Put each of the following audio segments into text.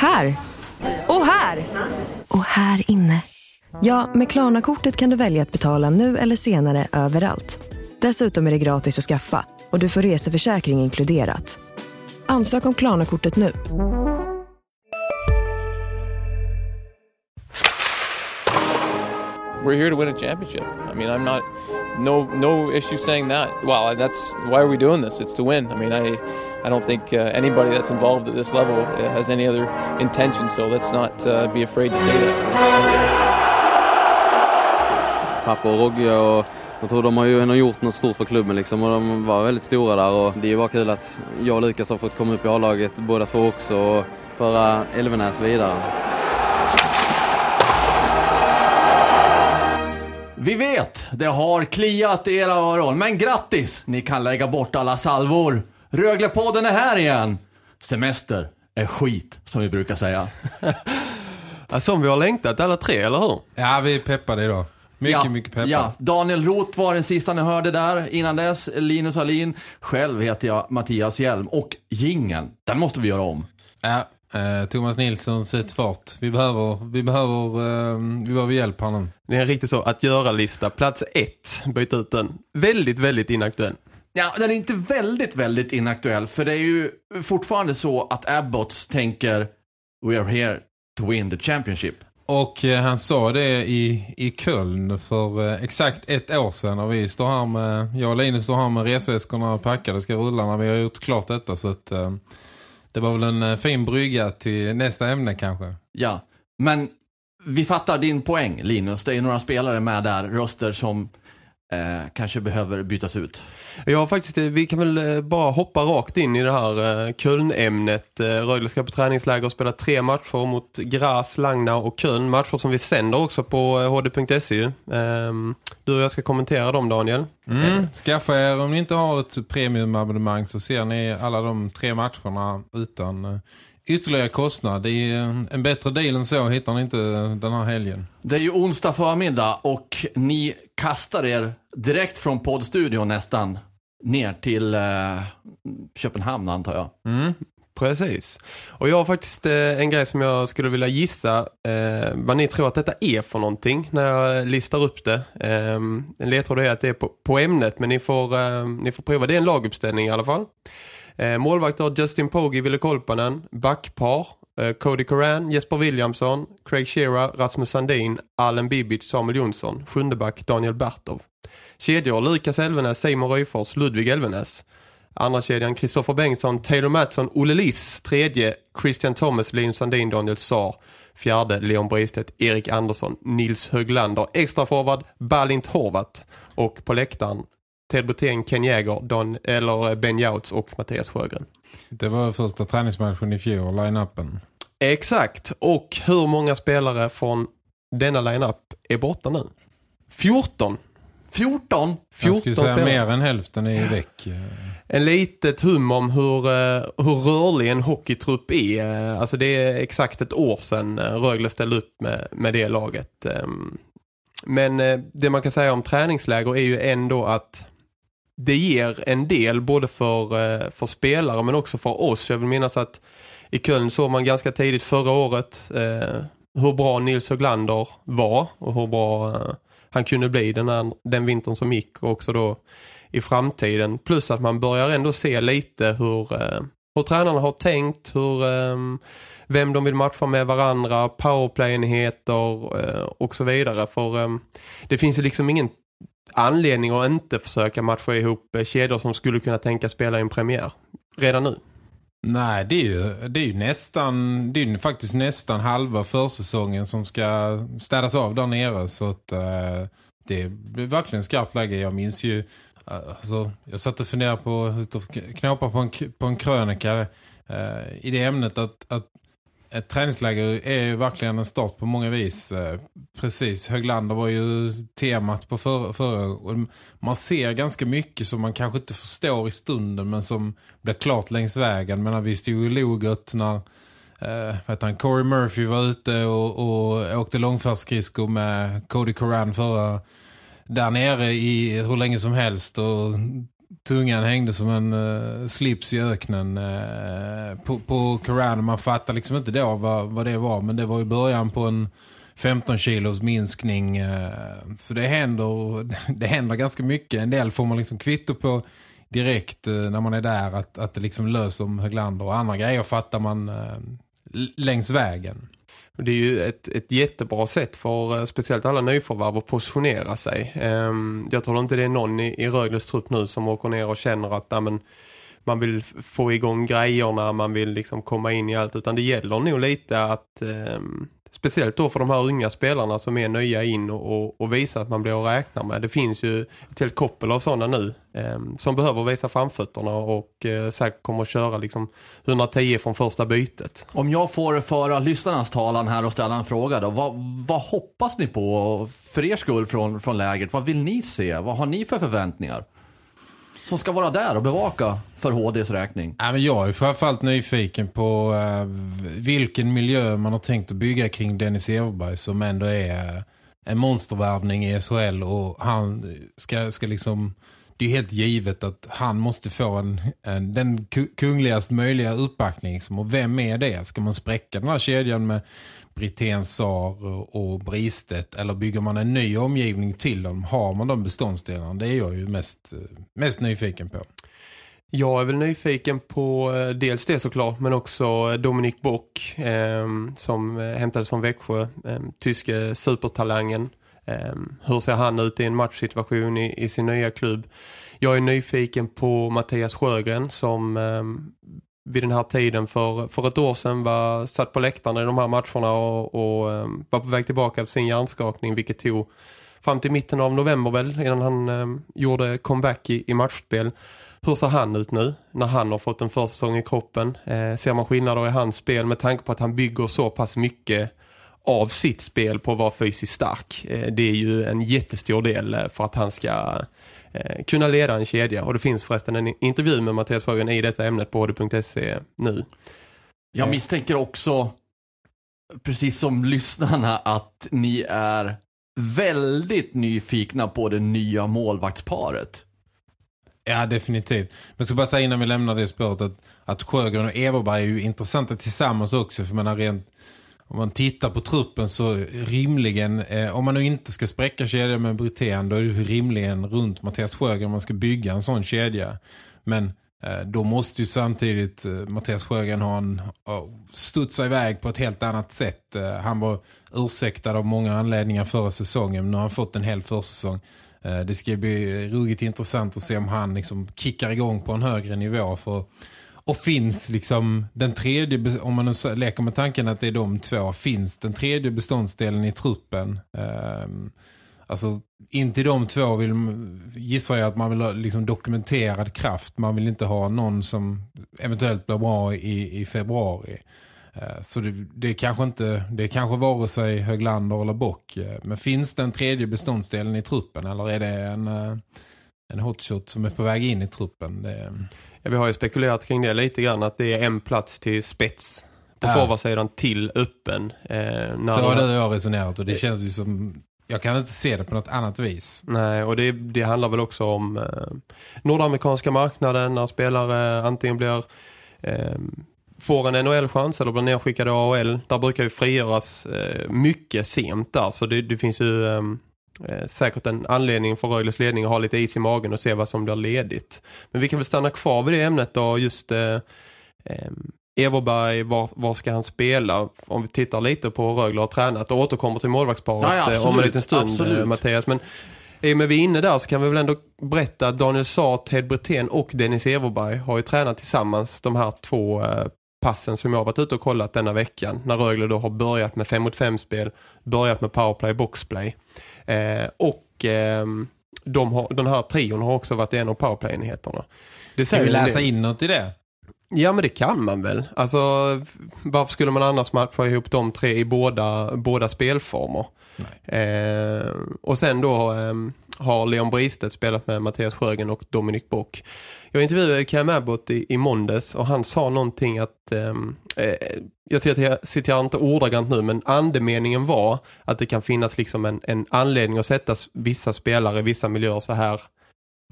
Här! Och här! Och här inne. Ja, med Klarna-kortet kan du välja att betala nu eller senare överallt. Dessutom är det gratis att skaffa och du får reseförsäkring inkluderat. Ansök om Klarna-kortet nu. We're here to win a championship. I mean, I'm not no no issue saying that. Well, that's why are we doing this? It's to win. I mean, I I don't think uh, anybody that's involved at this level uh, has any other intention. So let's not uh, be afraid to say that. Pappa och Rogge och jag tror de har ju ändå gjort något stort för klubben liksom och de var väldigt stora där och det är bara kul att jag och Lukas har fått komma upp i A-laget båda två också och föra Elvenäs vidare. Vi vet, det har kliat i era öron, men grattis! Ni kan lägga bort alla salvor. Röglepodden är här igen. Semester är skit, som vi brukar säga. Som vi har längtat alla tre, eller hur? Ja, vi är peppade idag. Mycket, ja, mycket peppade. Ja, Daniel Roth var den sista ni hörde där. Innan dess, Linus Alin. Själv heter jag Mattias Hjelm. Och gingen, den måste vi göra om. Ja, eh, Thomas Nilsson, sätt fart. Vi behöver, vi behöver, eh, vi behöver hjälp nu. Det är riktigt så att göra-lista. Plats ett, byt ut den. Väldigt, väldigt inaktuell. Ja, den är inte väldigt, väldigt inaktuell. För det är ju fortfarande så att Abbots tänker We are here to win the championship. Och eh, han sa det i, i Köln för eh, exakt ett år sedan. Och vi står här med, jag och Linus står här med resväskorna packade ska rulla när vi har gjort klart detta. Så att, eh, det var väl en eh, fin brygga till nästa ämne kanske. Ja, men vi fattar din poäng Linus. Det är några spelare med där, röster som eh, kanske behöver bytas ut. Ja, faktiskt, vi kan väl eh, bara hoppa rakt in i det här eh, Köln-ämnet. Eh, Rögle ska på träningsläger och spela tre matcher mot Gras, Langna och Köln. Matcher som vi sänder också på hd.se. Ehm, du och jag ska kommentera dem, Daniel. Mm. Skaffa er, om ni inte har ett premiumabonnemang så ser ni alla de tre matcherna utan eh, ytterligare kostnad. Det är en bättre deal än så hittar ni inte den här helgen. Det är ju onsdag förmiddag och ni kastar er direkt från poddstudion nästan ner till eh, Köpenhamn antar jag. Mm, precis. Och jag har faktiskt eh, en grej som jag skulle vilja gissa eh, vad ni tror att detta är för någonting när jag listar upp det. Eh, en ledtråd är att det är på, på ämnet men ni får, eh, ni får prova. Det är en laguppställning i alla fall. Eh, målvakter Justin Pogge, Ville Kolpanen, backpar, eh, Cody Coran, Jesper Williamson, Craig Shearer, Rasmus Sandin, Allen Bibic, Samuel Jonsson, sjunde back Daniel Bertov. Kedjor Lukas Elvenäs, Simon Röjfors, Ludvig Elvenäs. Andra kedjan Kristoffer Bengtsson, Taylor Mattsson, Olle Liss. Tredje Christian Thomas, Linus Sandin, Daniel Saar. Fjärde Leon Bristedt, Erik Andersson, Nils Höglander. Extra forward Balint Horvat. Och på läktaren Ted Brotén, Ken Jäger, Don, eller Ben Jouts och Mattias Sjögren. Det var första träningsmatchen i fjol, line-upen. Exakt. Och hur många spelare från denna line-up är borta nu? 14. 14? Jag 14 skulle säga spelare. mer än hälften är väck. En litet hum om hur, eh, hur rörlig en hockeytrupp är. Eh, Alltså det är exakt ett år sedan eh, Rögle ställde upp med, med det laget. Ehm, Men eh, det man kan säga om träningsläger är ju ändå att det ger en del både för, eh, för spelare men också för oss. Jag vill minnas att i Köln såg man ganska tidigt förra året eh, hur bra Nils Höglander var och hur bra eh, han kunde bli den, här, den vintern som gick och också då i framtiden. Plus att man börjar ändå se lite hur, eh, hur tränarna har tänkt, hur, eh, vem de vill matcha med varandra, powerplay-enheter eh, och så vidare. För eh, det finns ju liksom ingen anledning att inte försöka matcha ihop eh, kedjor som skulle kunna tänka spela i en premiär redan nu. Nej, det är ju, det är ju nästan det är ju faktiskt nästan halva försäsongen som ska städas av där nere så att eh, det är verkligen skarpt läge. Jag minns ju eh, alltså, jag satt och funderade på att knåpa på en, på en krönika eh, i det ämnet att, att ett träningsläger är ju verkligen en start på många vis. Eh, precis, Höglander var ju temat på förra, För, man ser ganska mycket som man kanske inte förstår i stunden men som blir klart längs vägen. Men vi stod ju logot när eh, vet han, Corey Murphy var ute och, och åkte långfärdsskridskor med Cody Coran förra där nere i hur länge som helst och tungan hängde som en uh, slips i öknen uh, på, på Koran. Man fattar liksom inte då vad, vad det var. Men det var i början på en 15 kilos minskning. Uh, så det händer, det händer ganska mycket. En del får man liksom kvitto på direkt när man är där. Att, att det liksom löser om Höglander. Och andra grejer fattar man längs vägen. Det är ju ett, ett jättebra sätt för eh, speciellt alla nyförvärv att positionera sig. Ehm, jag tror inte det är någon i, i Rögles trupp nu som åker ner och känner att amen, man vill få igång grejerna, man vill liksom komma in i allt. Utan det gäller nog lite att ehm, Speciellt då för de här unga spelarna som är nya in och, och, och att man blir att räkna med. Det finns ju ett helt koppel av sådana nu eh, som behöver visa framfötterna och eh, säkert kommer att köra liksom 110 från första bytet. Om jag får föra lyssnarnas talan här och ställa en fråga då. Vad, vad hoppas ni på för er skull från, från läget? Vad vill ni se? Vad har ni för förväntningar? Som ska vara där och bevaka för HDs räkning? Ja, men jag är framförallt nyfiken på uh, vilken miljö man har tänkt att bygga kring Dennis Everberg som ändå är uh, en monstervärvning i SHL och han ska, ska liksom det är helt givet att han måste få en, en, den kungligast möjliga uppbackning. Och vem är det? Ska man spräcka den här kedjan med Britten, Sar och Bristet? Eller bygger man en ny omgivning till dem? Har man de beståndsdelarna? Det är jag ju mest, mest nyfiken på. Jag är väl nyfiken på eh, dels det såklart men också Dominik Bock ehm, eh, som hämtades från Växjö, eh, tyske supertalangen Eh, hur ser han ut i en matchsituation i, i sin nya klubb? Jag är nyfiken på Mattias Sjögren som ehm, vid den här tiden för, för ett år sedan var satt på läktarna i de här matcherna och, och um, var på väg tillbaka på sin hjärnskakning vilket tog fram till mitten av november väl innan han um, gjorde comeback i, i matchspel. Hur ser han ut nu när han har fått en försäsong i kroppen? Eh, ser man skillnader i hans spel med tanke på att han bygger så pass mycket av sitt spel på att vara fysiskt stark. Eh, det är ju en jättestor del eh, för att han ska eh, kunna leda en kedja. Och det finns förresten en intervju med Mattias Sjögren i detta ämnet på hd.se nu. Jag misstänker också, precis som lyssnarna, att ni är väldigt nyfikna på det nya målvaktsparet. Ja, definitivt. Men jag ska bara säga innan vi lämnar det spåret att, att Sjögren och Everberg är ju intressanta tillsammans också. För man har rent om man tittar på truppen så rimligen, eh, om man nu inte ska spräcka kedjan med Brutén då är det rimligen runt Mattias Sjögren man ska bygga en sån kedja. Men eh, då måste ju samtidigt eh, Mattias Sjögren ha en oh, studsa iväg på ett helt annat sätt. Eh, han var ursäktad av många anledningar förra säsongen, men nu har han fått en hel försäsong. Eh, det ska bli ruggigt intressant att se om han liksom kickar igång på en högre nivå för och finns liksom den tredje, om man nu leker med tanken att det är de två, finns den tredje beståndsdelen i truppen. Um, alltså inte de två vill, gissar jag att man vill ha liksom dokumenterad kraft. Man vill inte ha någon som eventuellt blir bra i, i februari. Uh, så det, det, är kanske inte, det är kanske vare sig Höglander eller Bock. Eh, men finns den tredje beståndsdelen i truppen eller är det en, eh, en hotshot som är på väg in i truppen? Det, Ja, vi har ju spekulerat kring det lite grann att det är en plats till spets på ja. forwardsidan till öppen. Eh, när så har du och jag resonerat och det känns ju som... Jag kan inte se det på något annat vis. Nej, och det, det handlar väl också om eh, nordamerikanska marknaden när spelare antingen blir... Eh, får en NHL-chans eller blir nedskickade AHL. Där brukar ju frigöras eh, mycket sent där. Så det, det finns ju... Eh, eh, säkert en anledning för Rögles ledning att ha lite is i magen och se vad som blir ledigt. Men vi kan väl stanna kvar vid det ämnet då, just eh, eh, Everberg, var, var ska han spela? Om vi tittar lite på Rögle och tränat och återkommer till målvaktsparet ja, ja, absolut, om en liten stund, absolut. Mattias. Men i och med vi är inne där så kan vi väl ändå berätta att Daniel Saat, Ted Brithén och Dennis Everberg har ju tränat tillsammans de här två eh, passen som jag har varit ute och kollat denna veckan. När Rögle då har börjat med 5 mot 5 spel, börjat med powerplay, boxplay. Eh, och eh, de har, den här trion har också varit en av powerplay-enheterna. Ska vi läsa in något i det? Ja, men det kan man väl. Alltså, varför skulle man annars matcha ihop de tre i båda, båda spelformer? Eh, och sen då eh, har Leon Bristet spelat med Mattias Sjögren och Dominik Bock. Jag intervjuade Cam Abbott i, i måndags och han sa någonting att ehm, eh, jag citerar, inte ordagrant nu men andemeningen var att det kan finnas liksom en, en anledning att sätta vissa spelare i vissa miljöer så här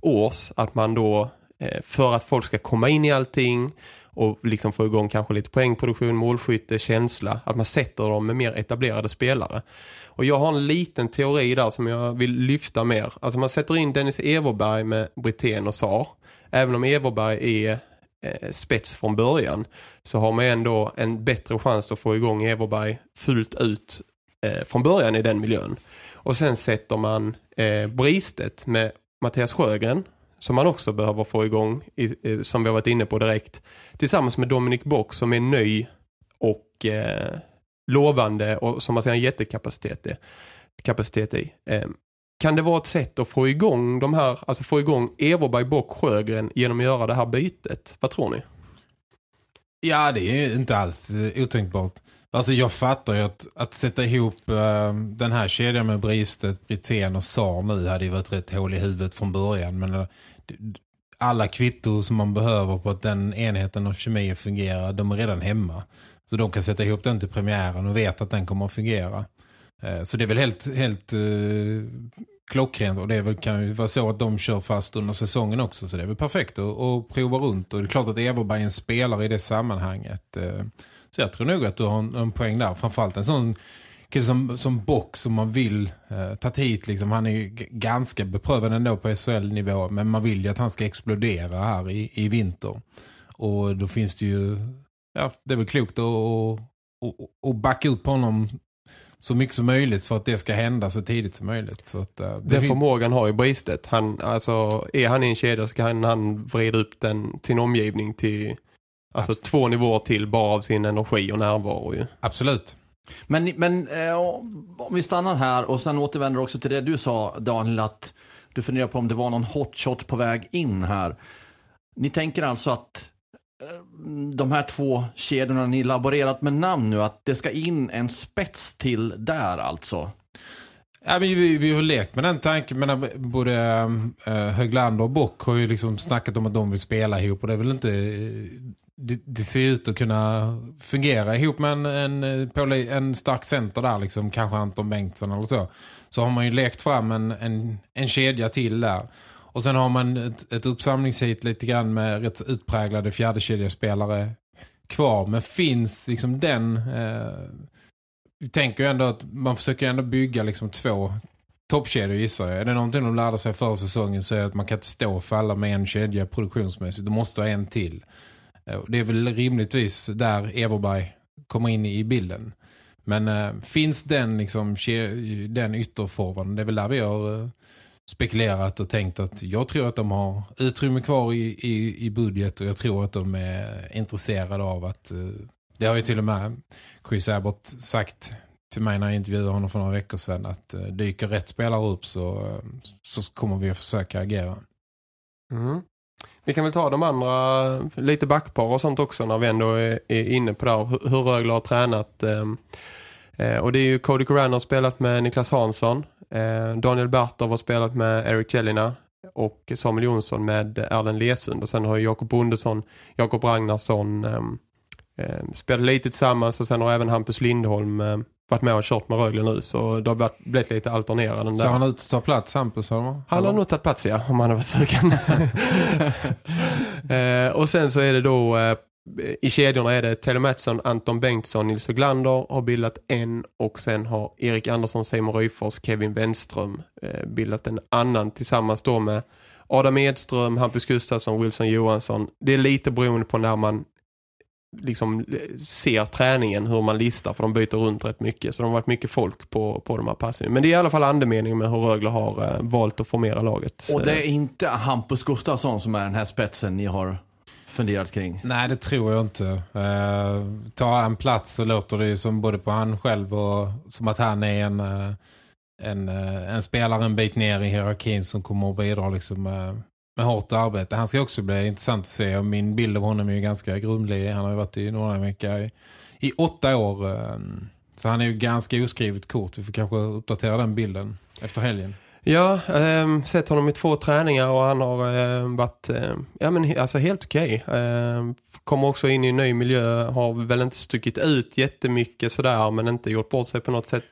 års att man då eh, för att folk ska komma in i allting och liksom få igång kanske lite poängproduktion, målskytte, känsla, att man sätter dem med mer etablerade spelare. Och jag har en liten teori där som jag vill lyfta mer. Alltså man sätter in Dennis Everberg med Britten och Sar. Även om Everberg är eh, spets från början så har man ändå en bättre chans att få igång Everberg fullt ut eh, från början i den miljön. Och sen sätter man eh, Bristet med Mattias Sjögren som man också behöver få igång i, som vi har varit inne på direkt tillsammans med Dominic Bock som är ny och eh, lovande och som man ser en jättekapacitet i. Kapacitet i. Eh, kan det vara ett sätt att få igång de här, alltså få igång Everberg, Bock, Sjögren genom att göra det här bytet? Vad tror ni? Ja, det är inte alls eh, otänkbart. Alltså jag fattar ju att, att sätta ihop uh, den här kedjan med Bristet, Britén och Sar nu hade ju varit rätt hål i huvudet från början. Men eh, alla kvitto som man behöver på att den enheten av kemi fungerar, de är redan hemma. Så de kan sätta ihop den till premiären och vet att den kommer att fungera. Uh, så det är väl helt, helt klockrent och det väl, kan ju vara så att de kör fast under säsongen också så det är väl perfekt att, att prova runt och det är klart att Everberg är en spelare i det sammanhanget. Så jag tror nog att du har en, en poäng där. Framförallt en sån kille som, som Bock som man vill eh, ta hit. Liksom. Han är ju ganska beprövad ändå på SHL-nivå. Men man vill ju att han ska explodera här i, i vinter. Och då finns det ju... Ja, det är väl klokt att, att, att backa upp på honom så mycket som möjligt för att det ska hända så tidigt som möjligt. Så att, uh, den förmågan har ju bristet. Han, alltså, är han i en kedja så kan han vrida upp den, sin omgivning till Alltså Absolut. två nivåer till bara av sin energi och närvaro ju. Absolut. Men, men eh, om vi stannar här och sen återvänder också till det du sa Daniel att du funderar på om det var någon hotshot på väg in här. Ni tänker alltså att eh, de här två kedjorna ni laborerat med namn nu, att det ska in en spets till där alltså? Ja, men vi, vi har lekt med den tanken, men både äh, Höglander och Bock har ju liksom snackat om att de vill spela ihop och det är väl inte det, det, ser ut att kunna fungera ihop med en, en, en stark center där, liksom, kanske Anton Bengtsson eller så. Så har man ju lekt fram en, en, en kedja till där. Och sen har man ett, ett uppsamlingshit lite grann med rätt utpräglade fjärdekedjespelare kvar. Men finns liksom den... Eh, vi tänker ju ändå att man försöker ändå bygga liksom två toppkedjor gissar jag. Är det någonting de lärde sig förra säsongen så är det att man kan inte stå och falla med en kedja produktionsmässigt. Du måste ha en till. Eh, det är väl rimligtvis där Everberg kommer in i bilden. Men äh, finns den liksom den ytterformen, det är väl där vi har äh, spekulerat och tänkt att jag tror att de har utrymme kvar i, i, i budget och jag tror att de är intresserade av att äh, det har ju till och med Chris Abbott sagt till mig när jag intervjuade honom för några veckor sedan att dyker rätt spelare upp så, så kommer vi att försöka agera. Mm. Vi kan väl ta de andra, lite backpar och sånt också när vi ändå är, är inne på det här, hur, Rögle har tränat. Ehm, eh, och det är ju Cody Coran har spelat med Niklas Hansson, eh, Daniel Bartov har spelat med Eric Jellina och Samuel Jonsson med Erlen Lesund. Och sen har Jakob Bondesson, Jakob Ragnarsson eh, spelat lite tillsammans och sen har även Hampus Lindholm ehm, varit med och kört med Rögle nu så det har blivit lite alternerande. Så han har ut att ta plats Hampus? Han har nog tagit plats ja, om han har varit sugen. eh, och sen så är det då eh, i kedjorna är det Tele Mattsson, Anton Bengtsson, Nils Höglander har bildat en och sen har Erik Andersson, Simon Ryfors, Kevin Wenström eh, bildat en annan tillsammans då med Adam Edström, Hampus Gustafsson, Wilson Johansson. Det är lite beroende på när man liksom ser träningen, hur man listar, för de byter runt rätt mycket. Så de har varit mycket folk på, på de här passen. Men det är i alla fall andemeningen med hur Rögle har eh, valt att formera laget. Och det är inte Hampus Gustafsson som är den här spetsen ni har funderat kring? Nej, det tror jag inte. Eh, ta en plats så låter det ju som både på han själv och som att han är en, eh, en, eh, en spelare en bit ner i hierarkin som kommer att bidra liksom, eh, med hårt arbete. Han ska också bli intressant att se. Och min bild av honom är ju ganska grumlig. Han har ju varit i Nordamerika i, i åtta år. Ehm, så han är ju ganska oskrivet kort. Vi får kanske uppdatera den bilden efter helgen. Ja, eh, sett honom i två träningar och han har eh, varit eh, ja, men, alltså helt okej. Okay. Eh, kommer också in i en ny miljö, har väl inte stuckit ut jättemycket sådär men inte gjort bort sig på något sätt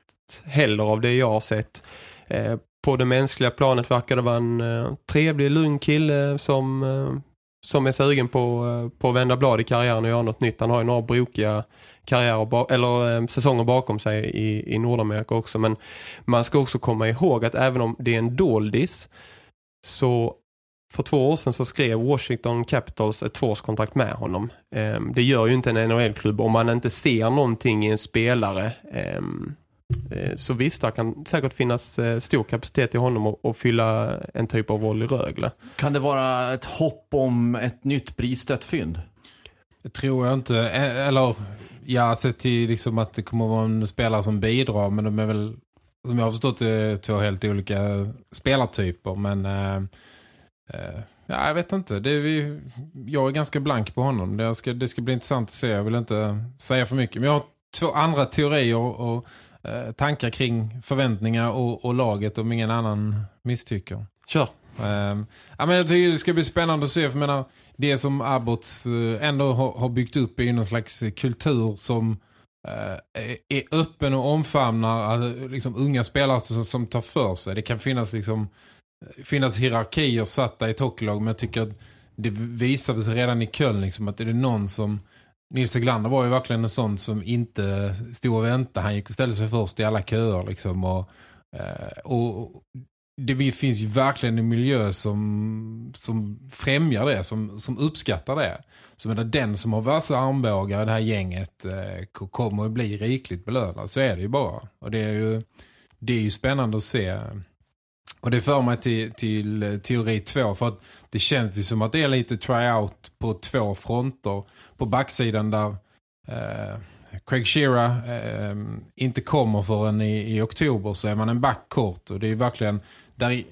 heller av det jag har sett. Ehm, på det mänskliga planet verkar det vara en eh, trevlig, lugn kille som, eh, som är sugen på, eh, på att vända blad i karriären och göra något nytt. Han har ju några brokiga karriärer eller eh, säsonger bakom sig i, i Nordamerika också. Men man ska också komma ihåg att även om det är en doldis så för två år sedan så skrev Washington Capitals ett tvåårskontrakt med honom. Ehm, det gör ju inte en NHL-klubb om man inte ser någonting i en spelare. Ehm, Eh, så visst, det kan säkert finnas eh, stor kapacitet i honom att, fylla en typ av roll i Rögle. Kan det vara ett hopp om ett nytt pristött fynd? Det tror jag inte. Eh, Eller, jag har sett till liksom att det kommer att vara en spelare som bidrar. Men de är väl, som jag har förstått det, två helt olika spelartyper. Men eh, ja, jag vet inte. Det är vi, jag är ganska blank på honom. Det ska, det ska bli intressant att se. Jag vill inte säga för mycket. Men jag har två andra teorier och eh, tankar kring förväntningar och, och laget om ingen annan misstycker. Kör! Um, ja, men jag tycker det ska bli spännande att se för menar, det som Abbots uh, ändå har, har byggt upp är ju någon slags eh, kultur som uh, är, öppen och omfamnar uh, liksom unga spelare som, som tar för sig. Det kan finnas liksom finnas hierarkier satta i ett hockeylag men jag tycker att det visade sig redan i Köln liksom, att är det någon som Nils Höglander var ju verkligen en sån som inte stod och väntade. Han gick och ställde sig först i alla köer liksom och, eh, och det finns ju verkligen en miljö som, som främjar det, som, som uppskattar det. Så menar, den som har vassa armbågar i det här gänget eh, kommer att bli rikligt belönad. Så är det ju bara. Och det är ju, det är ju spännande att se. Och det för mig till, till eh, teori två för att det känns ju som att det är lite tryout på två fronter. På backsidan där eh, Craig Shearer eh, inte kommer förrän i, i oktober så är man en back kort. Och det är ju verkligen där,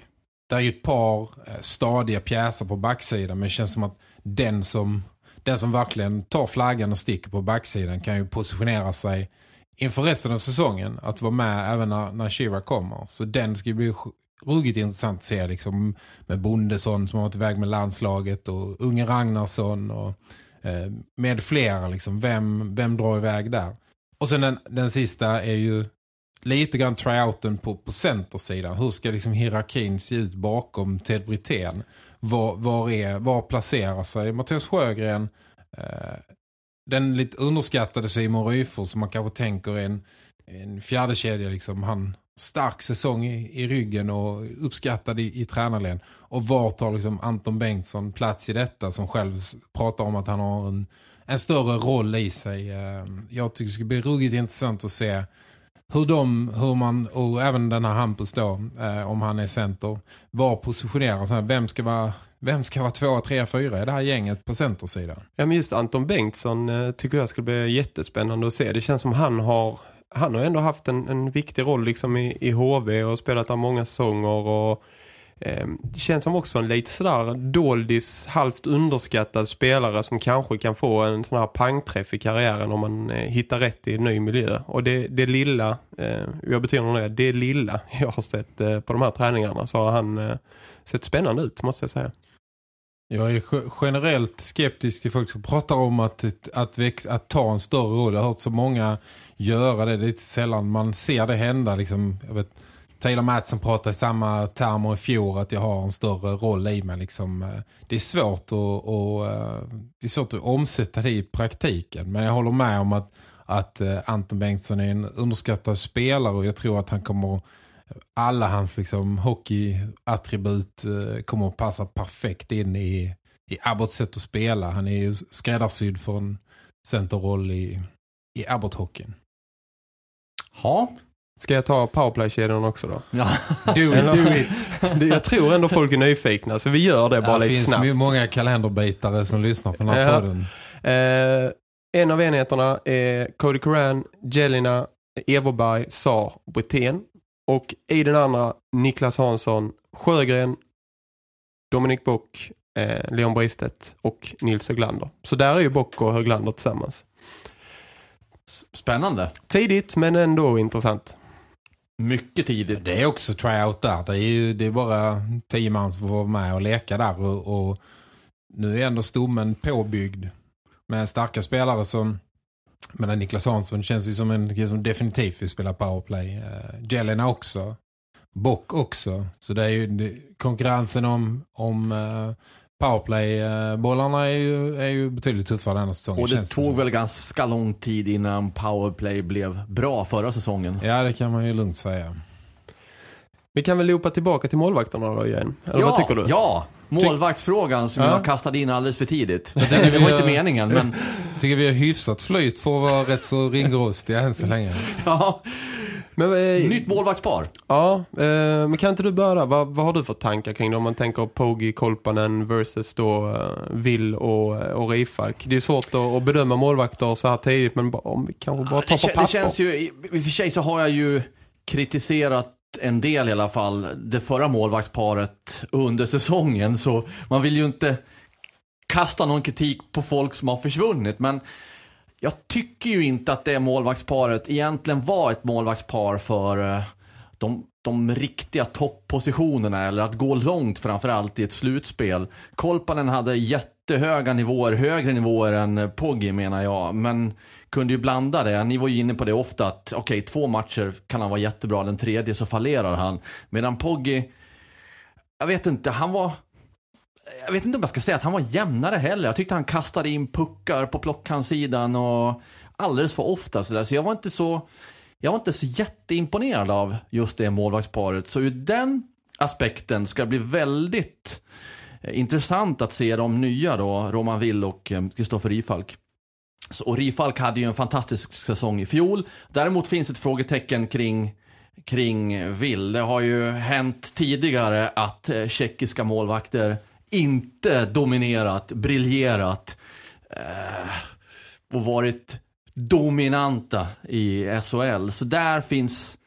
där är ju ett par eh, stadiga pjäser på backsidan men det känns som att den som, den som verkligen tar flaggan och sticker på backsidan kan ju positionera sig inför resten av säsongen att vara med även när, när Shiva kommer. Så den ska bli ruggigt intressant att se liksom, med Bondesson som har varit iväg med landslaget och Unge Ragnarsson och eh, med flera. Liksom. Vem, vem drar iväg där? Och sen den, den sista är ju lite grann tryouten på, på centersidan. Hur ska liksom hierarkin se ut bakom Ted Brithén? Var, var, är, var placerar sig Mattias Sjögren? Eh, den lite underskattade Simon Ryfors som man kanske tänker är en, en fjärde kedja liksom. Han stark säsong i, i ryggen och uppskattad i, i tränarlen. Och var tar liksom Anton Bengtsson plats i detta som själv pratar om att han har en, en större roll i sig. Ehm, jag tycker det ska bli ruggigt intressant att se hur de, hur man, och även den här Hampus då, eh, om han är center, var positionerar sig. Vem ska vara, vem ska vara två, tre, fyra i det här gänget på centersidan? Ja men just Anton Bengtsson eh, tycker jag skulle bli jättespännande att se. Det känns som han har, han har ändå haft en, en viktig roll liksom i, i HV och spelat där många säsonger och ehm, det känns som också en lite sådär doldis, halvt underskattad spelare som kanske kan få en sån här pangträff i karriären om man eh, hittar rätt i en ny miljö. Och det, det lilla, eh, jag betonar det, det lilla jag har sett eh, på de här träningarna så har han eh, sett spännande ut måste jag säga. Jag är generellt skeptisk till folk som pratar om att, att, växa, att ta en större roll. Jag har hört så många göra det. Det är sällan man ser det hända. Liksom, jag vet, Taylor Madsen pratade i samma termer i fjol att jag har en större roll i mig. Liksom. Det är svårt att, och, eh, det är svårt att omsätta det i praktiken. Men jag håller med om att, att eh, Anton Bengtsson är en underskattad spelare och jag tror att han kommer alla hans liksom, hockeyattribut kommer att passa perfekt in i, i Abbots sätt att spela. Han är ju skräddarsydd för en centerroll i, i Abbott-hockeyn. Ja, Ska jag ta powerplay-kedjan också då? Ja, do it, do it. jag tror ändå folk är nyfikna så vi gör det bara ja, lite snabbt. Det finns många kalenderbitare som lyssnar på den här ja. podden. Eh, en av enheterna är Cody Coran, Jelina, Everberg, Sar, Brithén. Och i den andra Niklas Hansson, Sjögren, Dominik Bock, eh, Leon Bristet och Nils Höglander. Så där är ju Bock och Höglander tillsammans. Spännande. Tidigt men ändå intressant. Mycket tidigt. Det är också tryout där. Det är, ju, det är bara tio man som får vara med och leka där. Och, och nu är ändå stommen påbyggd med starka spelare som men Niklas Hansson känns ju som en som definitivt vill spela powerplay. Uh, Jelena också. Bock också. Så det är ju det, konkurrensen om, om uh, powerplay-bollarna är ju, är ju betydligt tuffare den här säsongen. Och det känns tog som. väl ganska lång tid innan powerplay blev bra förra säsongen. Ja, det kan man ju lugnt säga. Vi kan väl loopa tillbaka till målvakterna då igen? Eller vad tycker du? Ja, målvaktsfrågan som Ja. jag kastade in alldeles för tidigt. Det var inte meningen, men Jag tycker vi har hyfsat flyt för att vara rätt så ringrostiga än så länge. ja. Men, eh, Nytt målvaktspar. Ja, eh, men kan inte du börja? Vad, vad har du för tankar kring det? Om man tänker Pogi, Kolpanen versus då eh, Will och, och Rifalk. Det är ju svårt att, att bedöma målvakter så här tidigt, men om vi kanske bara tar det, på papper. det känns ju, i och för sig så har jag ju kritiserat en del i alla fall, det förra målvaktsparet under säsongen. Så man vill ju inte kasta någon kritik på folk som har försvunnit. Men jag tycker ju inte att det målvaktsparet egentligen var ett målvaktspar för eh, de, de riktiga topppositionerna eller att gå långt framförallt i ett slutspel. Kolpanen hade jättehöga nivåer, högre nivåer än Poggi menar jag, men kunde ju blanda det. Ni var ju inne på det ofta att okej, två matcher kan han vara jättebra, den tredje så fallerar han. Medan Poggi, jag vet inte, han var jag vet inte om jag ska säga att han var jämnare heller. Jag tyckte han kastade in puckar på plockhandsidan och alldeles för ofta sådär. Så jag var inte så, jag var inte så jätteimponerad av just det målvaktsparet. Så ur den aspekten ska det bli väldigt Eh, intressant att se de nya då, Roman Will och eh, Kristoffer Rifalk. Så, och Rifalk hade ju en fantastisk säsong i fjol. Däremot finns ett frågetecken kring kring Will. Det har ju hänt tidigare att eh, tjeckiska målvakter inte dominerat, briljerat eh, och varit dominanta i SHL. Så där finns,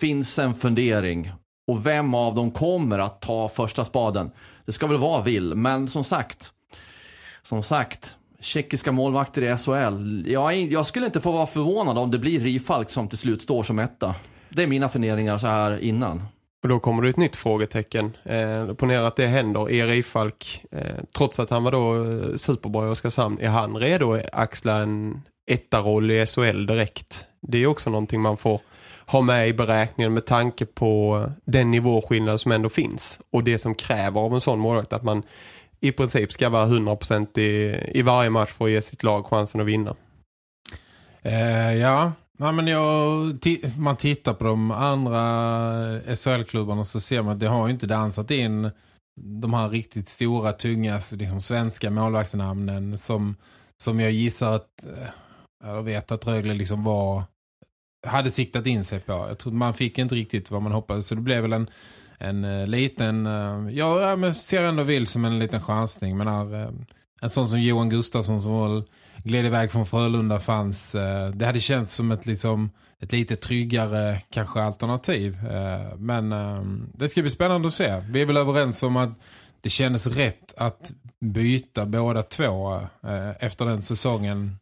finns en fundering. Och vem av dem kommer att ta första spaden? Det ska väl vara Will, men som sagt, som sagt, tjeckiska målvakter i SHL. Jag, är- jag skulle inte få vara förvånad om det blir Rifalk som till slut står som etta. Det är mina funderingar så här innan. Och då kommer det ett nytt frågetecken. Eh, ponera att det händer. Är Rifalk, eh, trots att han var då eh, superbra i Oskarshamn, är han redo att axla en etta-roll i SHL direkt? Det är också någonting man får ha med i beräkningen med tanke på den nivåskillnad som ändå finns. Och det som kräver av en sån målvakt att man i princip ska vara 100% i, i varje match för att ge sitt lag chansen att vinna. Eh, ja, Nej, men jag, man tittar på de andra SHL-klubbarna så ser man att det har ju inte dansat in de här riktigt stora, tunga liksom, svenska målvaktsnamnen som, som jag gissar att eh, jag vet att Rögle liksom var hade siktat in sig på. Jag tror man fick inte riktigt vad man hoppades så det blev väl en, en eh, liten eh, ja, men ser ändå vill som en liten chansning men här, eh, en sån som Johan Gustafsson som var gled iväg från Frölunda fanns. Eh, det hade känts som ett, liksom, ett lite tryggare kanske alternativ. Men det ska bli spännande att se. Vi är väl överens om att det kändes rätt att byta båda två efter den säsongen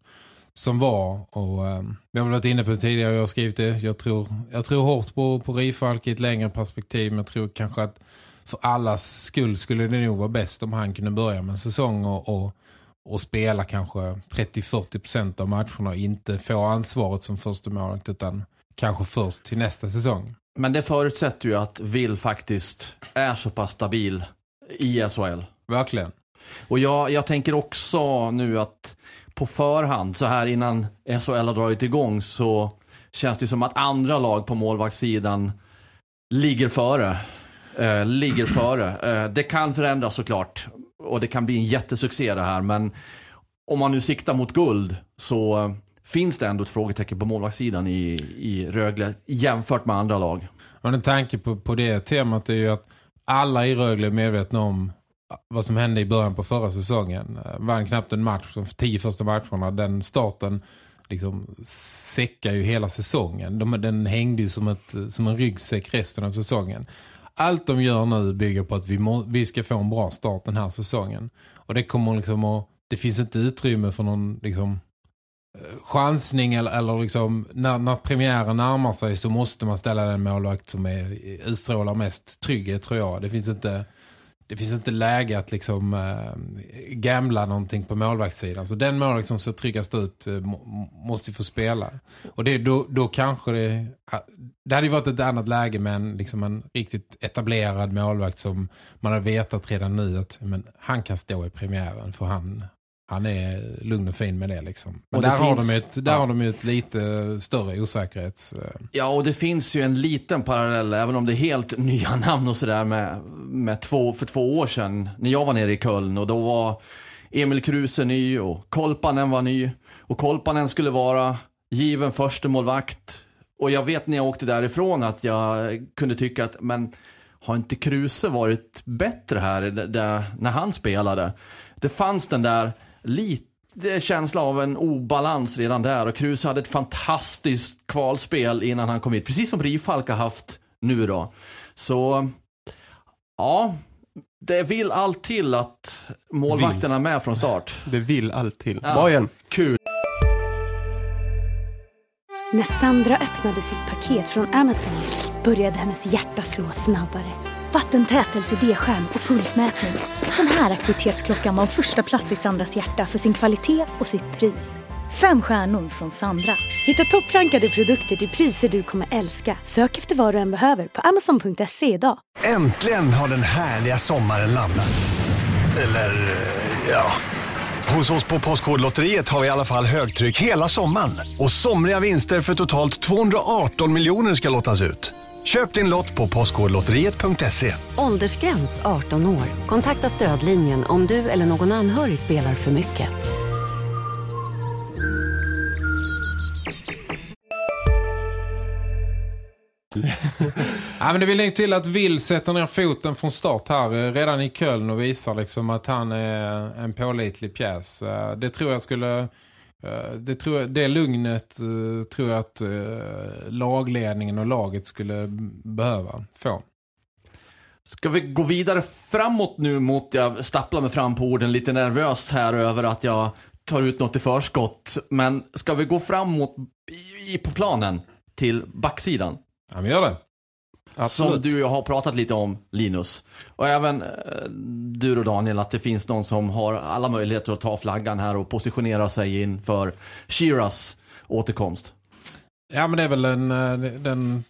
som var. Och eh, vi har varit inne på det tidigare, jag har skrivit det. Jag tror, jag tror hårt på, på Rifalk i ett längre perspektiv. Men jag tror kanske att för allas skull skulle det nog vara bäst om han kunde börja med en säsong och, och och spela kanske 30-40% av matcherna och inte få ansvaret som första målvakt utan kanske först till nästa säsong. Men det förutsätter ju att Will faktiskt är så pass stabil i SHL. Verkligen. Och jag, jag tänker också nu att på förhand, så här innan SHL har dragit igång så känns det som att andra lag på målvaktssidan ligger före. Eh, ligger före. Eh, det kan förändras såklart. Och det kan bli en jättesuccé det här. Men om man nu siktar mot guld så finns det ändå ett frågetecken på målvaktssidan i, i Rögle jämfört med andra lag. Men en tanke på, på det temat är ju att alla i Rögle är medvetna om vad som hände i början på förra säsongen. Eh, vann knappt en match, de tio första matcherna. Den starten liksom säckar ju hela säsongen. De, den hängde ju som, ett, som en ryggsäck resten av säsongen. Allt de gör nu bygger på att vi, må, vi ska få en bra start den här säsongen. Och det kommer liksom att, det finns inte utrymme för någon liksom eh, chansning eller, eller liksom när, när premiären närmar sig så måste man ställa den målvakt som är, utstrålar mest trygghet tror jag. Det finns inte det finns inte läge att liksom eh, äh, gamla någonting på målvaktssidan. Så den målvakt som ser tryggast ut äh, må, måste få spela. Och det, då, då kanske det... Det hade ju varit ett annat läge med en, liksom en riktigt etablerad målvakt som man har vetat redan nu att men, han kan stå i premiären för han, han är lugn och fin med det liksom. Men det där, har finns- de ett, där ja. har de ju ett lite större osäkerhets... eh, Ja, och det finns ju en liten parallell, även om det är helt nya namn och sådär med, med två, för två år sedan när jag var nere i Köln och då var Emil Kruse ny och Kolpanen var ny och Kolpanen skulle vara given första målvakt och jag vet när jag åkte därifrån att jag kunde tycka att men har inte Kruse varit bättre här där, när han spelade? Det fanns den där lite känsla av en obalans redan där och Kruse hade ett fantastiskt kvalspel innan han kom hit, precis som Rifalk har haft nu då. Så ja, det vill allt till att målvakterna är med från start. Det vill allt till. Ja. Bra igen. Kul. När Sandra öppnade sitt paket från Amazon började hennes hjärta slå snabbare. Vattentät LCD-skärm och pulsmätning. Den här aktivitetsklockan var första plats i Sandras hjärta för sin kvalitet och sitt pris. Fem stjärnor från Sandra. Hitta topprankade produkter till priser du kommer älska. Sök efter vad du än behöver på amazon.se idag. Äntligen har den härliga sommaren landat. Eller, ja. Hos oss på Postkodlotteriet har vi i alla fall högtryck hela sommaren. Och somriga vinster för totalt 218 miljoner ska lottas ut. Köp din lott på postkodlotteriet.se. Åldersgräns 18 år. Kontakta stödlinjen om du eller någon anhörig spelar för mycket. Ja, men det vill lägga till att Will sätter ner foten från start här eh, redan i Köln och visar liksom att han är en pålitlig pjäs. Eh, Det tror jag skulle... eh, Det, tror jag, det lugnet eh, tror jag att eh, lagledningen och laget skulle behöva få. Ska vi gå vidare framåt nu mot, jag stapplar mig fram på orden lite nervös här över att jag tar ut något i förskott. Men ska vi gå framåt i, på planen till backsidan? Ja, men gör det. Som du har pratat lite om, Linus. Och även eh, du och Daniel, att det finns någon som har alla möjligheter att ta flaggan här och positionera sig inför Shiras återkomst. Ja, men det är väl en... eh, Den,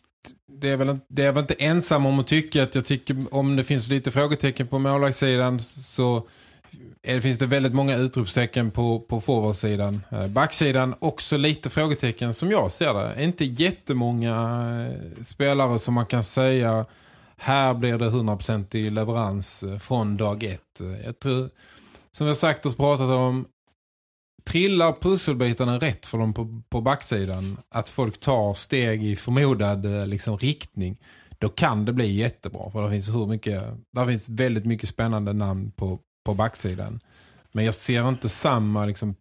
det, är väl en, det är väl inte ensam om att tycka att jag tycker om det finns lite frågetecken på målvaktssidan så är, finns det väldigt många utropstecken på, på forwardsidan. Eh, backsidan också lite frågetecken som jag ser det. Inte jättemånga eh, spelare som man kan säga här blir det 100% i leverans från dag ett. Jag tror, som vi har sagt och pratat om, trillar pusselbitarna rätt för dem på, på backsidan, att folk tar steg i förmodad liksom, riktning, då kan det bli jättebra. För det finns, hur mycket, det finns väldigt mycket spännande namn på, på backsidan. Men jag ser inte samma liksom,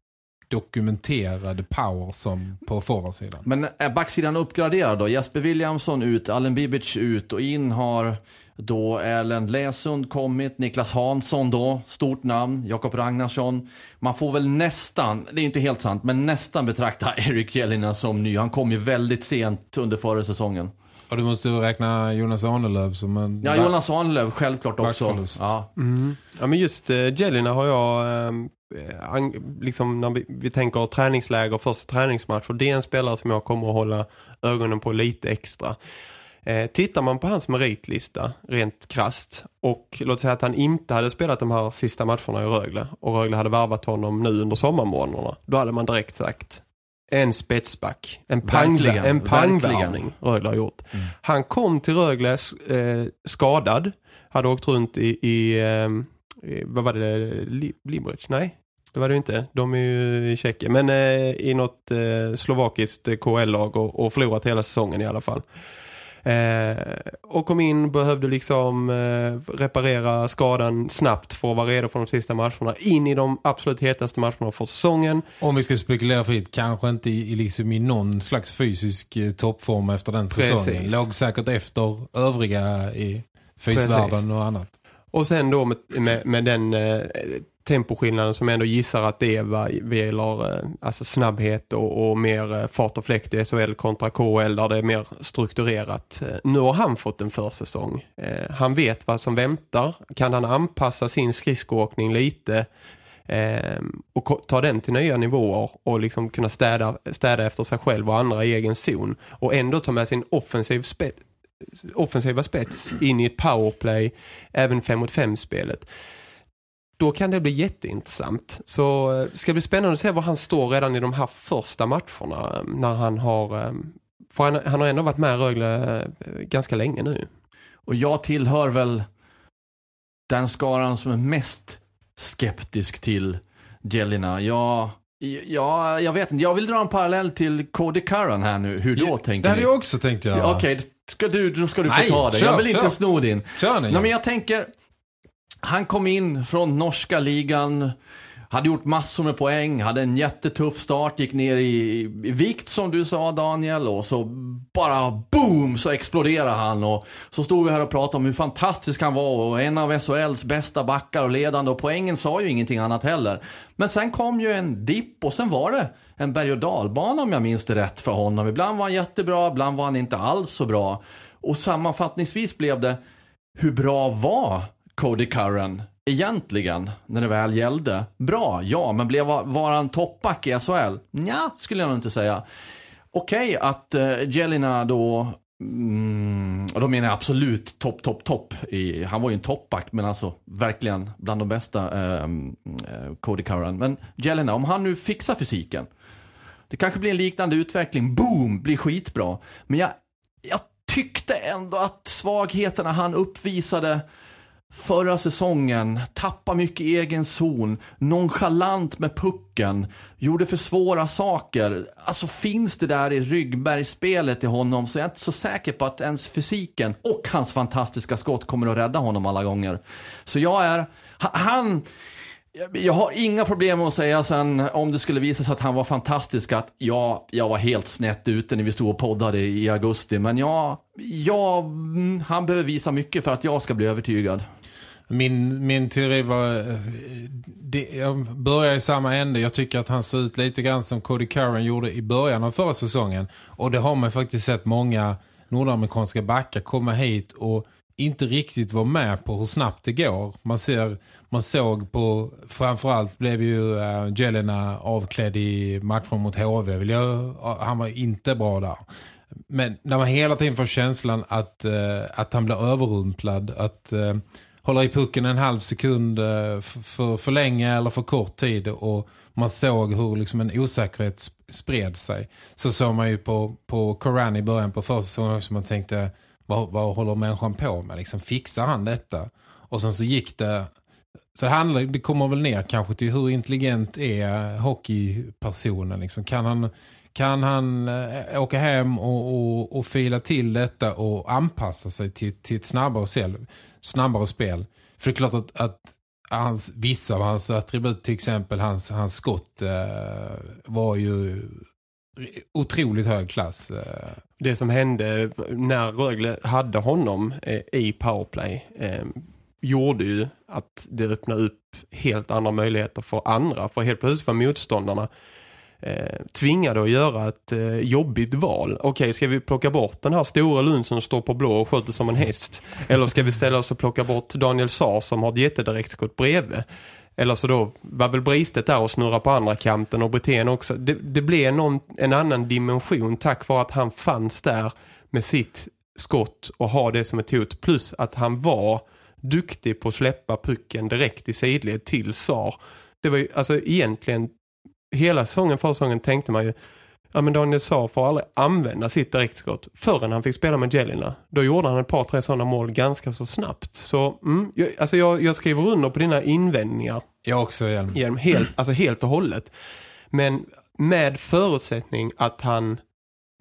dokumenterade power som på forwardsidan. Men är backsidan uppgraderad då? Jesper Williamson ut, Allen Bibic ut och in har då Erlend Läsund kommit, Niklas Hansson då, stort namn, Jakob Ragnarsson. Man får väl nästan, det är inte helt sant, men nästan betrakta Erik Jelina som ny. Han kom ju väldigt sent under förra säsongen. Och du måste räkna Jonas Arnelöv som en... Ja, Jonas Arnlöv självklart också. Ja. Mm. Ja men just uh, Jelina har jag ehm, eh, liksom när vi, vi tänker träningsläger, första träningsmatcher, det är en spelare som jag kommer att hålla ögonen på lite extra. Eh, tittar man på hans meritlista rent krasst och låt säga att han inte hade spelat de här sista matcherna i Rögle och Rögle hade varvat honom nu under sommarmånaderna, då hade man direkt sagt en spetsback, en, pang, Verkligen, en pangvärvning. Rögle har gjort. Han kom till Rögle eh, skadad, hade åkt runt i, i, i vad var det, Li- Limerick? Nej, det var det inte. De är ju i Tjeckien. Men eh, i något eh, slovakiskt eh, KL-lag och, och förlorat hela säsongen i alla fall. Eh, och kom in, behövde liksom eh, reparera skadan snabbt för att vara redo för de sista matcherna. In i de absolut hetaste matcherna för säsongen. Om vi ska spekulera fritt, kanske inte i, i liksom i någon slags fysisk eh, toppform efter den Precis. säsongen. Låg säkert efter övriga i fysvärlden och annat. Och sen då med, med, med den eh, temposkillnaden som ändå gissar att det är vad gäller eh, alltså snabbhet och, och mer eh, fart och fläkt i SHL kontra KHL där det är mer strukturerat. Eh, nu har han fått en försäsong. Eh, Han vet vad som väntar. Kan han anpassa sin skridskoåkning lite eh, och ta den till nya nivåer och liksom kunna städa, städa efter sig själv och andra i egen zon och ändå ta med sin offensiv spets offensiva spets in i ett powerplay, även 5 mot 5 spelet. Då kan det bli jätteintressant. Så eh, ska det bli spännande att se var han står redan i de här första matcherna eh, när han har eh, för han, han har ändå varit med i Rögle ganska länge nu. Och jag tillhör väl den skaran som är mest skeptisk till Jelina. Jag, ja, jag vet inte. Jag vill dra en parallell till Cody Curran här nu. Hur då Ja, tänker Det hade jag också tänkt göra. Ja, Okej, ska du, då ska du få Nej, ta det. kör, jag vill inte kör. sno din. Kör ni. Nej, men jag tänker, han kom in från norska ligan, hade gjort massor med poäng, hade en jättetuff start, gick ner i, i vikt som du sa Daniel och så bara boom så exploderade han och så stod vi här och pratade om hur fantastisk han var och en av SHLs bästa backar och ledande och poängen sa ju ingenting annat heller. Men sen kom ju en dipp och sen var det en berg och dalbana om jag minns det rätt för honom. Ibland var han jättebra, ibland var han inte alls så bra. Och sammanfattningsvis blev det hur bra var Cody Curran egentligen när det väl gällde? Bra, ja, men blev, var han toppback i SHL? Nja, skulle jag nog inte säga. Okej att eh, uh, Jelina då, mm, och då menar jag absolut topp, topp, topp. i- Han var ju en toppback, men alltså verkligen bland de bästa, ehm, eh, Cody Curran. Men Jelina, om han nu fixar fysiken, det kanske blir en liknande utveckling, boom, blir skitbra. Men jag, jag tyckte ändå att svagheterna han uppvisade förra säsongen, tappa mycket i egen zon, nonchalant med pucken, gjorde för svåra saker. Alltså finns det där i ryggbergsspelet i honom så är jag inte så säker på att ens fysiken och hans fantastiska skott kommer att rädda honom alla gånger. Så jag är, han, jag- har inga problem med att säga sen om det skulle visa sig att han var fantastisk att ja, jag var helt snett ute när vi stod och poddade i augusti. Men ja, ja mm, han behöver visa mycket för att jag ska bli övertygad. Min, min teori var... Eh, det, jag börjar i samma ände. Jag tycker att han ser ut lite grann som Cody Curran gjorde i början av förra säsongen. Och det har man faktiskt sett många nordamerikanska backar komma hit och inte riktigt vara med på hur snabbt det går. Man ser, man såg på, framförallt blev ju uh, Jelena avklädd i matchen mot HV. Vill jag, han var inte bra där. Men när man hela tiden får känslan att, eh, att han blir överrumplad, att eh, hålla i pucken en halv sekund eh, för, för länge eller för kort tid och man såg hur liksom en osäkerhet spred sig. Så såg man ju på, på Koran i början på första säsongen man tänkte, vad, vad håller människan på med? Liksom, fixar han detta? Och sen så gick det så det, handlar, det kommer väl ner kanske till hur intelligent är hockeypersonen. Liksom. Kan han, kan han eh, åka hem och, och, och fila till detta och anpassa sig till, till ett snabbare spel, snabbare spel? För det är klart att, att hans, vissa av hans attribut, till exempel hans, hans skott, eh, var ju otroligt hög klass. Eh. Det som hände när Rögle hade honom eh, i powerplay eh, gjorde ju att det öppnade upp helt andra möjligheter för andra. För helt plötsligt var motståndarna eh, tvingade att göra ett eh, jobbigt val. Okej, ska vi plocka bort den här stora Lund som står på blå och sköter som en häst? Eller ska vi ställa oss och plocka bort Daniel Saar som har ett jättedirektskott bredvid? Eller så då var väl Bristet där och snurra på andra kanten och Brithén också. Det, det blev någon, en annan dimension tack vare att han fanns där med sitt skott och ha det som ett hot. Plus att han var duktig på att släppa pucken direkt i sidled till Sar. Det var ju, alltså egentligen hela säsongen, förra säsongen tänkte man ju ja men Daniel Saar får aldrig använda sitt direktskott förrän han fick spela med Jelina. Då gjorde han ett par, tre sådana mål ganska så snabbt. Så mm, jag, alltså jag, jag skriver under på dina invändningar. Jag också, Hjelm. Hjelm, helt, alltså helt och hållet. Men med förutsättning att han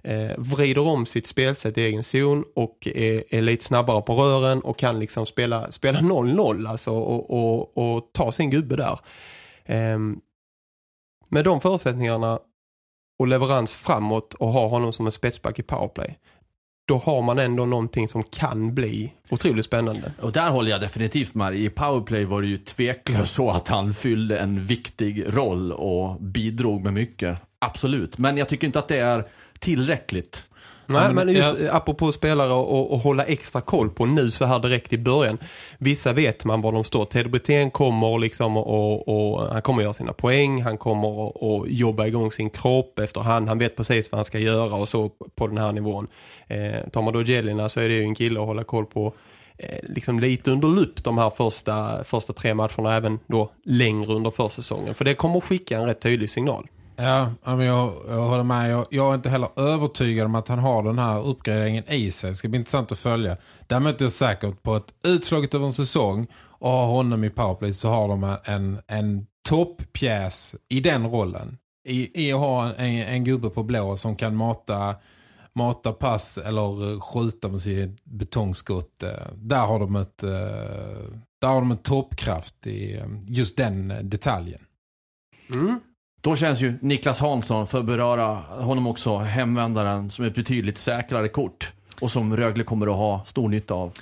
eh, vrider om sitt spelsätt i egen zon och är, är lite snabbare på rören och kan liksom spela spela 0-0 alltså och, och, och ta sin gubbe där. Ehm, med de förutsättningarna och leverans framåt och ha honom som en spetsback i powerplay då har man ändå någonting som kan bli otroligt spännande. Och där håller jag definitivt med. I powerplay var det ju tveklöst så att han fyllde en viktig roll och bidrog med mycket. Absolut. Men jag tycker inte att det är tillräckligt. Nej, Ja, men men just jag- apropå spelare och, och hålla extra koll på nu så här direkt i början. Vissa vet man var de står. Ted Brithén kommer liksom och, och han kommer göra sina poäng. Han kommer och, och jobba igång sin kropp efterhand. Han vet precis vad han ska göra och så på den här nivån. Eh, tar man då Jelina så är det ju en kille att hålla koll på eh, liksom lite under lupp de här första, första tre matcherna även då längre under försäsongen. För det kommer att skicka en rätt tydlig signal. Ja, men jag, jag håller med. Jag, jag är inte heller övertygad om att han har den här uppgraderingen i sig. Det ska bli intressant att följa. Däremot är jag säker på att utslaget över en säsong och ha honom i powerplay så har de en, en topppjäs i den rollen. I, i att ha en, en, en gubbe på blå som kan mata, mata pass eller skjuta med sitt betongskott. Där har de ett, eh, där har de en toppkraft i eh, just den detaljen. Mm. Då känns ju Niklas Hansson, för att beröra honom också, hemvändaren som är ett betydligt säkrare kort. Och som Rögle kommer att ha stor nytta av.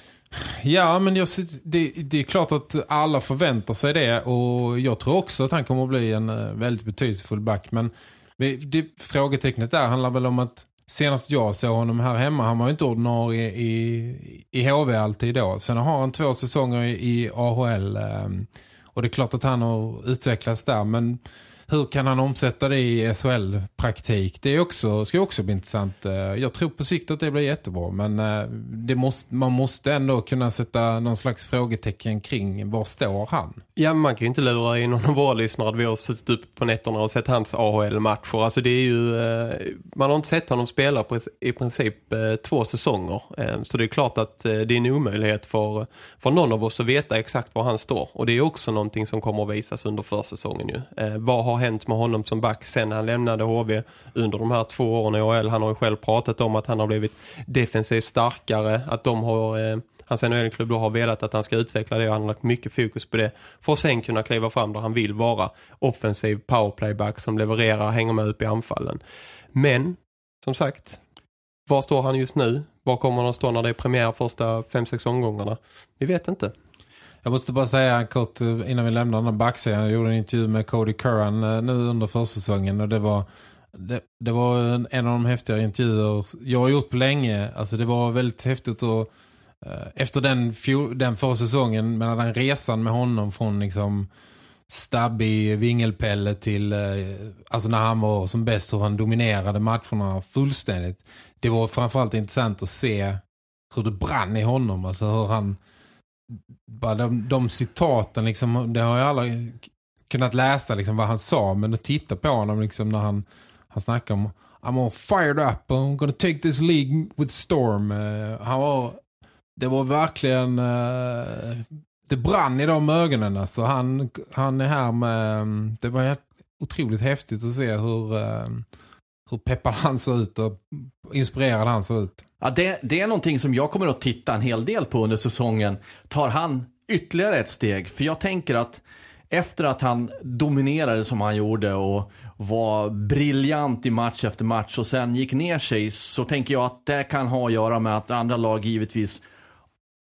Ja, men jag, det, det är klart att alla förväntar sig det och jag tror också att han kommer att bli en eh, väldigt betydelsefull back. Men det, det, frågetecknet där handlar väl om att senast jag såg honom här hemma, han var ju inte ordinarie i, i HV alltid då. Sen har han två säsonger i, i AHL eh, och det är klart att han har utvecklats där, men hur kan han omsätta det i SHL-praktik? Det är också, ska också bli intressant. Eh, jag tror på sikt att det blir jättebra. Men eh, det måste, man måste ändå kunna sätta någon slags frågetecken kring var står han? Ja, man kan ju inte lura in någon av våra lyssnare att vi har suttit upp på nätterna och sett hans AHL-matcher. Alltså det är ju, eh, man har inte sett honom spela på i princip två säsonger. Så det är klart att det är en omöjlighet för, för någon av oss att veta exakt var han står. Och det är också någonting som kommer att visas under försäsongen ju. Vad har hänt med honom som back sen han lämnade HV under de här två åren i AHL? Han har ju själv pratat om att han har blivit defensivt starkare, att de har... Eh, Hans NHL-klubb då har velat att han ska utveckla det och han har lagt mycket fokus på det för att sen kunna kliva fram där han vill vara offensiv powerplayback som levererar, hänger med upp i anfallen. Men, som sagt, var står han just nu? Var kommer han att stå när det är premiär första 5-6 omgångarna? Vi vet inte. Jag måste bara säga kort eh, innan vi lämnar den här backsidan. Jag gjorde en intervju med Cody Curran eh, nu under försäsongen och det var det, det var en, en av de häftigare intervjuer jag har gjort på länge. Alltså det var väldigt häftigt och eh, efter den, fjol, den försäsongen men den resan med honom från liksom stabbig vingelpelle till alltså när han var som bäst hur han dominerade matcherna fullständigt. Det var framförallt intressant att se hur det brann i honom. Alltså hur han bara de, de citaten liksom, det har jag aldrig kunnat läsa liksom vad han sa men att titta på honom liksom när han, han snackar om I'm all fired up, I'm gonna take this league with storm. uh, han var, det var verkligen uh, det brann i de ögonen alltså. Han, han är här med mm, det var helt otroligt häftigt att se hur, uh, hur peppad han såg ut och inspirerad han såg ut. Ja, det, det är någonting som jag kommer att titta en hel del på under säsongen. Tar han ytterligare ett steg? För jag tänker att efter att han dominerade som han gjorde och var briljant i match efter match och sen gick ner sig så tänker jag att det kan ha att göra med att andra lag givetvis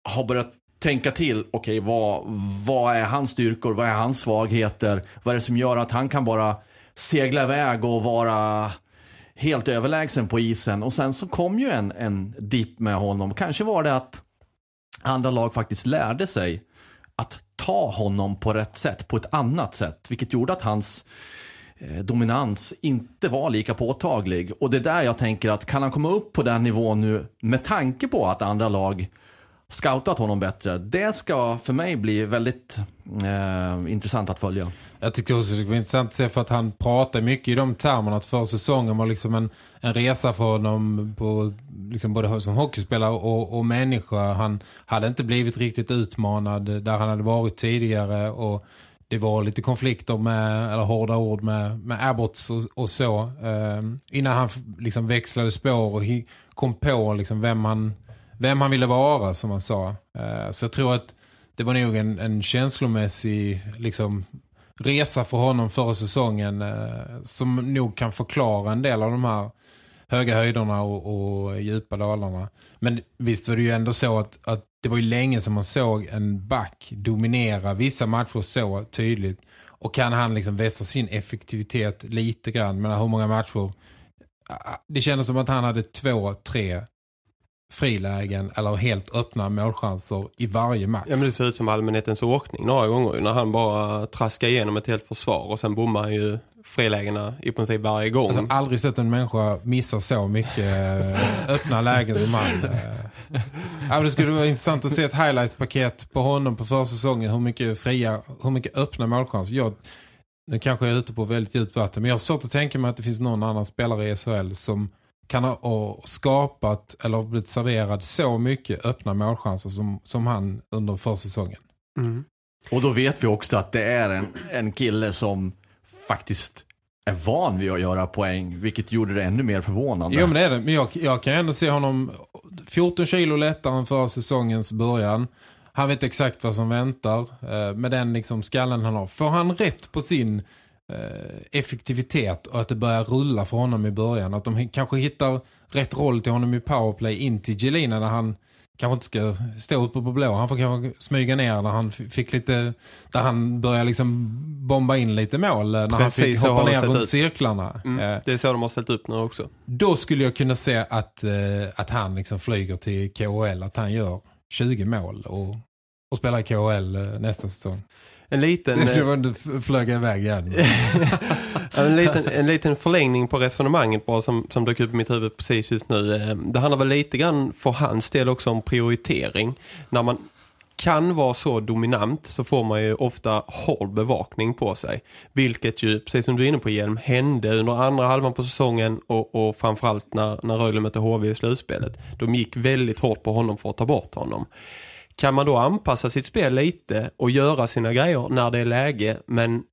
har börjat tänka till. Okej, vad, vad är hans styrkor? Vad är hans svagheter? Vad är det som gör att han kan bara segla iväg och vara helt överlägsen på isen. Och sen så kom ju en, en dipp med honom. Kanske var det att andra lag faktiskt lärde sig att ta honom på rätt sätt, på ett annat sätt. Vilket gjorde att hans eh, dominans inte var lika påtaglig. Och det är där jag tänker att kan han komma upp på den nivån nu med tanke på att andra lag scoutat honom bättre. Det ska för mig bli väldigt eh, intressant att följa. Jag tycker också det är intressant att se för att han pratar mycket i de termerna att för säsongen var liksom en, en resa för honom på, liksom både som hockeyspelare och, och människa. Han hade inte blivit riktigt utmanad där han hade varit tidigare och det var lite konflikter med, eller hårda ord med, med Abbots och, och så. Eh, innan han liksom växlade spår och kom på liksom vem, han, vem han ville vara som han sa. Eh, så jag tror att det var nog en, en känslomässig liksom, resa för honom förra säsongen eh, som nog kan förklara en del av de här höga höjderna och, och djupa dalarna. Men visst var det ju ändå så att, att det var ju länge som man såg en back dominera vissa matcher så tydligt. Och kan han liksom vässa sin effektivitet lite grann? Men hur många matcher? Ah, ah, det kändes som att han hade två, tre frilägen eller helt öppna målchanser i varje match. Ja men det ser ut som allmänhetens åkning några gånger när han bara traskar igenom ett helt försvar och sen bommar han ju frilägena i princip varje gång. Alltså, aldrig sett en människa missa så mycket eh, öppna lägen som han. eh. Ja, det skulle vara intressant att se ett highlights-paket på honom på förra säsongen. Hur mycket fria, hur mycket öppna målchanser. Jag, nu kanske jag är ute på väldigt djupt vatten. Men jag har svårt att tänka mig att det finns någon annan spelare i SHL som kan ha ha skapat eller blivit serverad så mycket öppna målchanser som, som han under försäsongen. Mm. Och då vet vi också att det är en, en kille som faktiskt är van vid att göra poäng, vilket gjorde det ännu mer förvånande. Jo men det är det. Men jag, jag kan ändå se honom 14 kilo lättare än förra säsongens början. Han vet exakt vad som väntar eh, med den liksom skallen han har. Får han rätt på sin effektivitet och att det börjar rulla för honom i början. Att de kanske hittar rätt roll till honom i powerplay in till Gelina när han kanske inte ska stå uppe på blå. Han får kanske smyga ner när han fick lite där han börjar liksom bomba in lite mål eh, när han Precis fick så hoppa ner runt ut. cirklarna. Mm. Eh, Det är så de har ställt upp nu också. då skulle jag kunna se att, eh, att han liksom flyger till KHL, att han gör 20 mål och, och spelar i KHL eh, nästa säsong. En liten... Det var du flög iväg igen. En, liten, en liten förlängning på resonemanget bara som, som dök upp i mitt huvud precis just nu. Eh, Det handlar väl lite grann för hans del också om prioritering. När man kan vara så dominant så får man ju ofta hård bevakning på sig. Vilket ju, precis som du är inne på Hjelm, hände under andra halvan på säsongen och, och framförallt när, när Rögle mötte HV i slutspelet. De gick väldigt hårt på honom för att ta bort honom. Kan man då anpassa sitt spel lite och göra sina grejer när det är läge men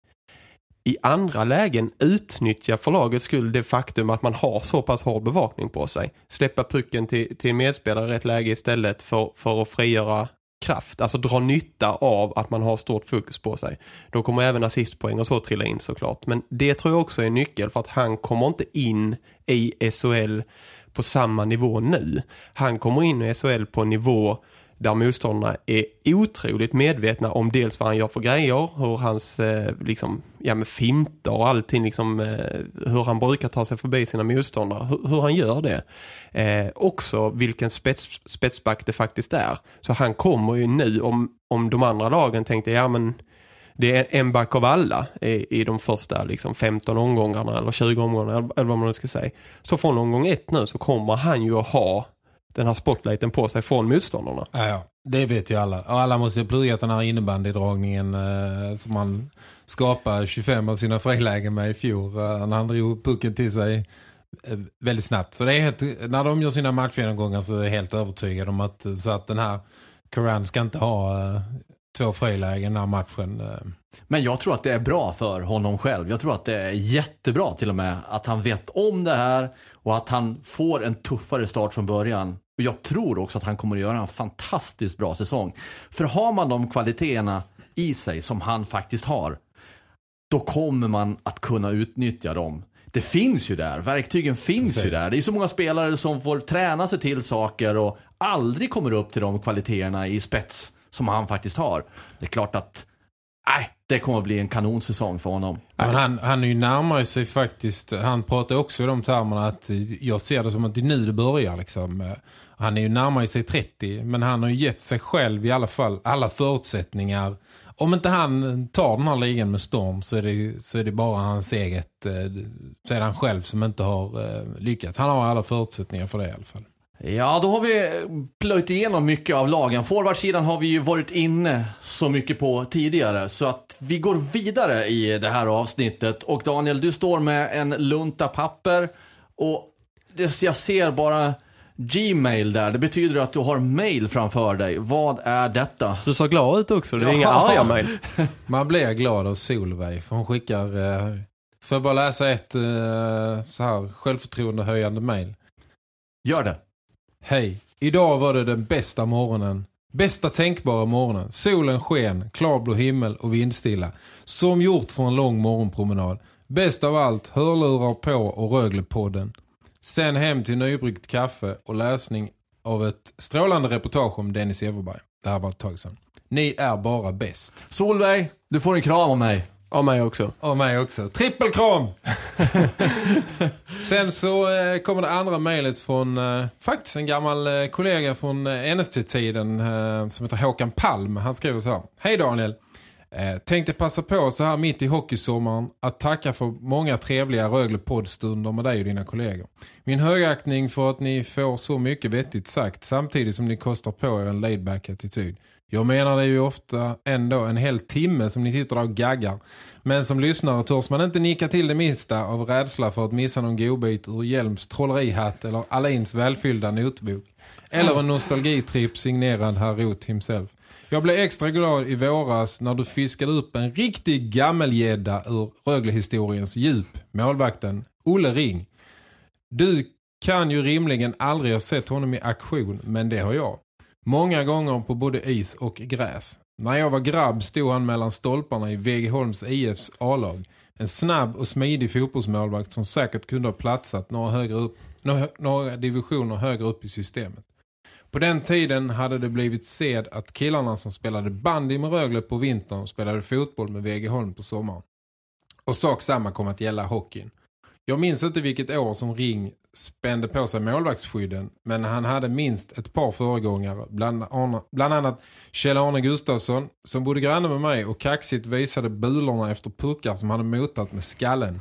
i andra lägen utnyttja för lagets skull det faktum att man har så pass hård bevakning på sig. Släppa pucken till, till medspelare i rätt läge istället för, för att frigöra kraft. Alltså dra nytta av att man har stort fokus på sig. Då kommer även assistpoäng och så trilla in såklart. Men det tror jag också är nyckel för att han kommer inte in i SHL på samma nivå nu. Han kommer in i SHL på en nivå där motståndarna är otroligt medvetna om dels vad han gör för grejer, hur hans eh, liksom, ja, med finter och allting, liksom, eh, hur han brukar ta sig förbi sina motståndare, hur, hur han gör det. Eh, också vilken spets, spetsback det faktiskt är. Så han kommer ju nu, om, om de andra lagen tänkte, ja men det är en back av alla i, i de första liksom 15 omgångarna eller 20 omgångarna eller vad man nu ska säga. Så från omgång ett nu så kommer han ju att ha den här spotlighten på sig från motståndarna. Ja, ja, det vet ju alla. Och alla måste ju plugga den här innebandydragningen eh, som man skapade 25 av sina frilägen med i fjol. Eh, när han drog pucken till sig eh, väldigt snabbt. Så det är helt, när de gör sina matchgenomgångar så är jag helt övertygad om att, så att den här Coran ska inte ha eh, två frilägen den här matchen. Eh. Men jag tror att det är bra för honom själv. Jag tror att det är jättebra till och med att han vet om det här och att han får en tuffare start från början. Och jag tror också att han kommer att göra en fantastiskt bra säsong. För har man de kvaliteterna i sig som han faktiskt har, då kommer man att kunna utnyttja dem. Det finns ju där, verktygen finns Precis. ju där. Det är så många spelare som får träna sig till saker och aldrig kommer upp till de kvaliteterna i spets som han faktiskt har. Det är klart att Nej, det kommer att bli en kanonsäsong för honom. Men han, han är ju närmare sig faktiskt. Han pratar också i de termerna att jag ser det som att det är nu det börjar. Liksom. Han är ju närmare sig 30 men han har ju gett sig själv i alla fall alla förutsättningar. Om inte han tar den här ligan med storm så är det, så är det bara hans eget, eh, så är det han själv som inte har eh, lyckats. Han har alla förutsättningar för det i alla fall. Ja, då har vi plöjt igenom mycket av lagen. Forwardsidan har vi ju varit inne så mycket på tidigare. Så att vi går vidare i det här avsnittet. Och Daniel, du står med en lunta papper. Och jag ser bara Gmail där. Det betyder att du har mail framför dig. Vad är detta? Du ser glad ut också, det är Ja. inga arga mejl. Man blir glad av Solveig för hon skickar, eh, får jag bara läsa ett eh, så här självförtroendehöjande mejl. Gör det. Hej, idag var det den bästa morgonen. Bästa tänkbara morgonen. Solen sken, klarblå himmel och vindstilla. Som gjort för en lång morgonpromenad. Bäst av allt, hörlurar på och Röglepodden. Sen hem till nybryggt kaffe och läsning av ett strålande reportage om Dennis Everberg. Det här var ett tag sedan. Ni är bara bäst. Solveig, du får en kram av mig. Av mig också. Av mig också. Trippelkram! Sen så eh, kommer det andra mejlet från eh, faktiskt en gammal eh, kollega från eh, NST-tiden eh, som heter Håkan Palm. Han skriver så här. Hej Daniel! Eh, tänkte passa på så här mitt i hockeysommaren att tacka för många trevliga Rögle poddstunder med dig och dina kollegor. Min högaktning för att ni får så mycket vettigt sagt samtidigt som ni kostar på er en laidback attityd. Jag menar det är ju ofta ändå en hel timme som ni sitter där och gaggar. Men som lyssnare törs man inte nicka till det minsta av rädsla för att missa någon godbit ur Hjelms trollerihatt eller Alains välfyllda notbok. Eller en nostalgitripp signerad herr Roth himself. Jag blev extra glad i våras när du fiskade upp en riktig gammelgädda ur Rögle-historiens djup. Målvakten Olle Ring. Du kan ju rimligen aldrig ha sett honom i aktion, men det har jag. Många gånger på både is och gräs. När jag var grabb stod han mellan stolparna i Vegeholms IFs A-lag. En snabb och smidig fotbollsmålvakt som säkert kunde ha platsat några, högre upp, några, några divisioner högre upp i systemet. På den tiden hade det blivit sed att killarna som spelade bandy med Rögle på vintern spelade fotboll med Vegeholm på sommaren. Och sak samma kom att gälla hockeyn. Jag minns inte vilket år som Ring spände på sig målvaktsskydden men han hade minst ett par föregångare bland, bland annat Kjell-Arne Gustafsson som bodde granne med mig och kaxigt visade bulorna efter puckar som han hade motat med skallen.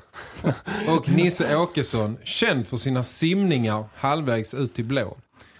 och Nisse Åkesson, känd för sina simningar halvvägs ut till blå.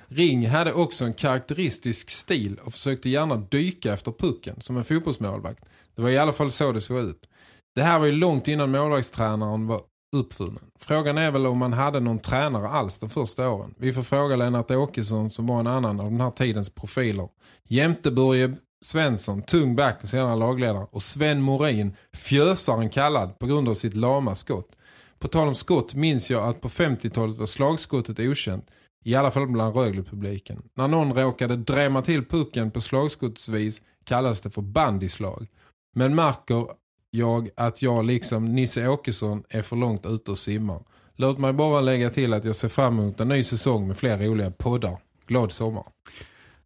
Ring hade också en karaktäristisk stil och försökte gärna dyka efter pucken som en fotbollsmålvakt. Det var i alla fall så det såg ut. Det här var ju långt innan målvaktstränaren var uppfunnen. Frågan är väl om man hade någon tränare alls de första åren. Vi får fråga Lennart Åkesson som var en annan av den här tidens profiler. Jämte Börje Svensson, tung back och senare lagledare. Och Sven Morin, fjösaren kallad på grund av sitt lama skott. På tal om skott minns jag att på 50-talet var slagskottet okänt. I alla fall bland Rögle-publiken. När någon råkade drämma till pucken på slagskottsvis kallades det för bandyslag. Men märker jag att jag liksom Nisse Åkesson är för långt ute och simmar. Låt mig bara lägga till att jag ser fram emot en ny säsong med fler roliga poddar. Glad sommar.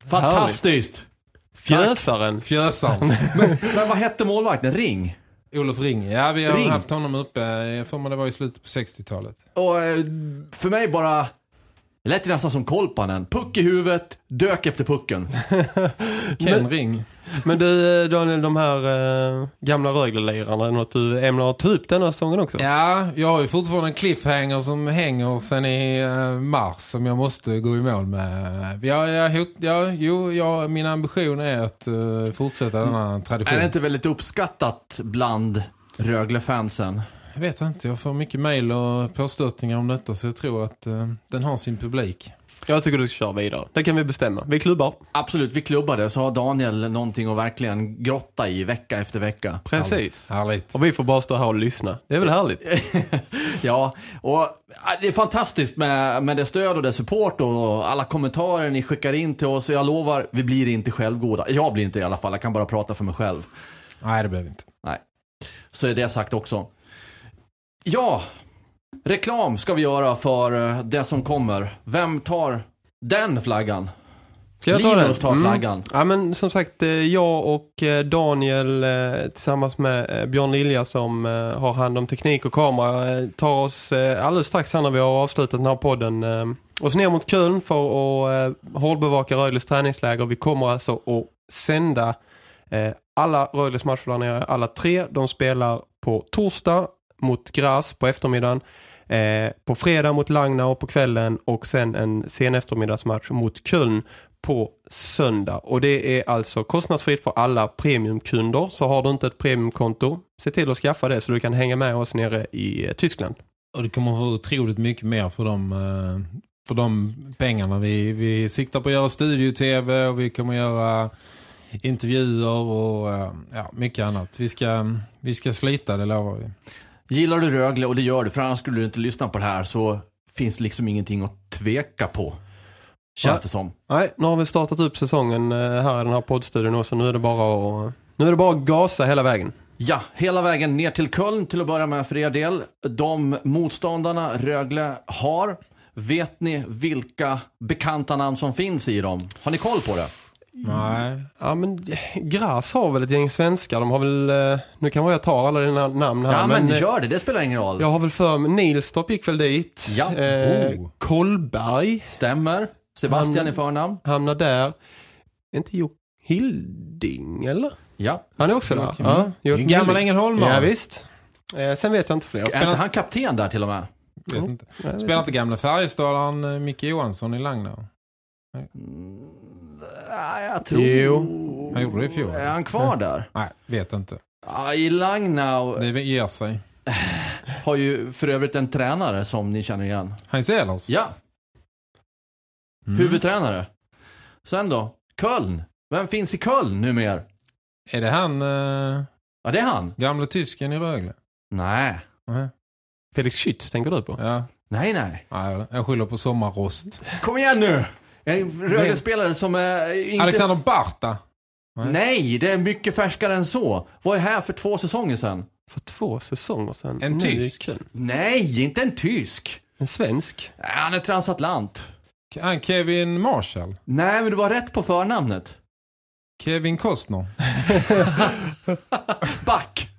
Fantastiskt! Fjösaren. Fjösaren. men, men vad hette målvakten? Ring? Olof Ring. Ja, vi har Ring. haft honom uppe. Får mig det var i slutet på 60-talet. Och eh, för mig bara... Det lät ju nästan som Kolpanen. Puck i huvudet, dök efter pucken. Ken Men- Ring. Men du eh, Daniel, de här eh, gamla Rögle-lirarna, något du ämnar ta upp den här säsongen också? Ja, jag har ju fortfarande en cliffhanger som hänger sen i eh, mars som jag måste gå i mål med. Jag, jag, hot, ja, jo, jag, min ambition är att eh, fortsätta denna tradition. Är det inte väldigt uppskattat bland Rögle-fansen? Jag vet inte, jag får mycket mejl och påstötningar om detta så jag tror att eh, den har sin publik. Jag tycker du ska köra vidare. Det kan vi bestämma. Vi klubbar. Absolut, vi klubbade så har Daniel någonting att verkligen grotta i vecka efter vecka. Precis. Härligt. Och vi får bara stå här och lyssna. Det är väl härligt? Ja, och äh, det är fantastiskt med, med det stöd och det support och alla kommentarer ni skickar in till oss. Och jag lovar, vi blir inte självgoda. Jag blir inte i alla fall, jag kan bara prata för mig själv. Nej, det behöver inte. Nej, så är det sagt också. Ja, reklam ska vi göra för eh, det som kommer. Vem tar den flaggan? Ska jag ta? Linus tar Mm. flaggan. Ja men som sagt, eh, jag och eh, Daniel tillsammans med Björn Lilja som har hand om teknik och kamera tar oss alldeles strax här när vi har avslutat den här podden oss ner mot Köln för att hårdbevaka Rögles träningsläger. Vi kommer alltså att sända alla Rögles matcher där nere, alla tre. De spelar på torsdag mot Gras på eftermiddagen. Eh, på fredag mot Langnau på kvällen och sen en sen eftermiddagsmatch mot Köln på söndag. Och det är alltså kostnadsfritt för alla premiumkunder. Så har du inte ett premiumkonto, se till att skaffa det så du kan hänga med oss nere i eh, Tyskland. Och det kommer att vara otroligt mycket mer för de, eh, för de pengarna. Vi, vi siktar på att göra studio-tv och vi kommer att göra intervjuer och eh, ja, mycket annat. Vi ska, vi ska slita, det lovar vi. Gillar du Rögle, och det gör du, för annars skulle du inte lyssna på det här, så finns det liksom ingenting att tveka på. Känns Nej. det som. Nej, nu har vi startat upp säsongen eh, här i den här poddstudion också. Nu är det bara att, nu är det bara att gasa hela vägen. Ja, hela vägen ner till Köln till att börja med för er del. De motståndarna Rögle har Vet ni vilka bekanta namn som finns i dem? Har ni koll på det? Nej. Ja, men Gras har väl ett gäng svenskar. De har väl, eh, nu kan jag ta alla dina namn här. Ja, men eh, gör det. Det spelar ingen roll. Jag har väl för mig, Nilstorp gick väl dit. Ja. Eh, Oh. Kolberg Stämmer. Sebastian Han- i förnamn. hamnar där. Är inte Jo Hilding eller? Ja. Han är också där. Ja, Det är en gammal ängelholmare. Ja, visst. Eh, sen vet jag inte fler. Är inte han kapten där till och med? Vet inte. Spelar inte gamla Färjestaden eh, Micke Johansson i Langnau? Ja, jag tror... Jo. Han gjorde det i fjol. Är han kvar där? Nej, vet inte. Ja, I Langnau Det ger sig. har ju för övrigt en tränare som ni känner igen. Heinz Ehlers? Ja, Mm. huvudtränare. Sen då? Köln. Vem finns i Köln numera? Är det han, eh, Ja, det är han. gamla tysken i Rögle? Nej. Nej. Felix Schütz tänker du på? Ja. Nej, nej. Nej, jag skyller på sommarrost. Kom igen nu! En Rögle-spelare som är inte... Alexander Barta? Nej, det är mycket färskare än så. Var är här för två säsonger sedan. För två säsonger sedan. En tysk? Nej, inte en tysk. En svensk? Nej, Han är transatlant. Han Kevin Marshall? Nej, men du var rätt på förnamnet. Kevin Costner? Back.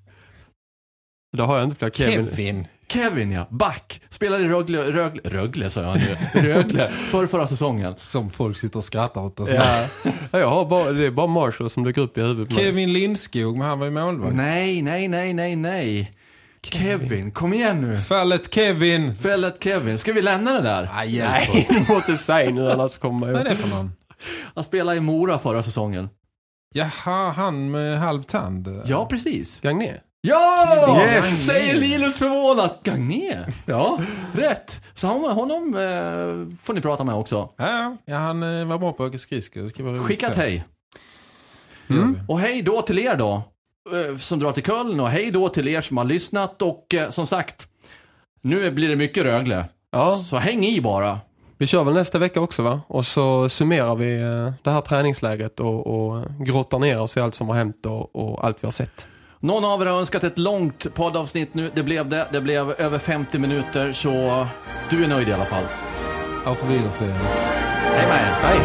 Då har jag inte fler Kevin. Kevin? Kevin, ja. Back. Spelade i Rögle, Rögle, Rögle sa jag nu. Rögle. För förra säsongen. Som folk sitter och skrattar åt oss. Ja. Ja, jag har bara, det är bara Marshall som dyker upp i huvudet. Kevin Lindskog, men han var ju målvakt. Nej, nej, nej, nej, nej. Kevin, kom igen nu. Fallet Kevin! Fället Kevin. Ska vi lämna det där? Hjälp Nej, du måste säga nu annars kommer Vad är jag det för någon? Han spelade i Mora förra säsongen. Jaha, han med halv tand. Ja, precis. Gagné. Ja! Yes! Säger Linus förvånat. Gagné. Ja, rätt. Så honom, honom eh, får ni prata med också. Ja, ja han eh, var bra på att åka skridskor. Det ska vara roligt Skicka ett så. hej. Mm. Och hej då till er då. eh, Som drar till Köln och hej då till er som har lyssnat och eh, som sagt. Nu blir det mycket Rögle. Ja. Så häng i bara. Vi kör väl nästa vecka också va? Och så summerar vi eh, det här träningsläget och, och grottar ner oss i allt som har hänt och, och allt vi har sett. Någon av er har önskat ett långt poddavsnitt nu. Det blev det. Det blev över 50 minuter så du är nöjd i alla fall. Auf Wiedersehen. Hej med er. Hej!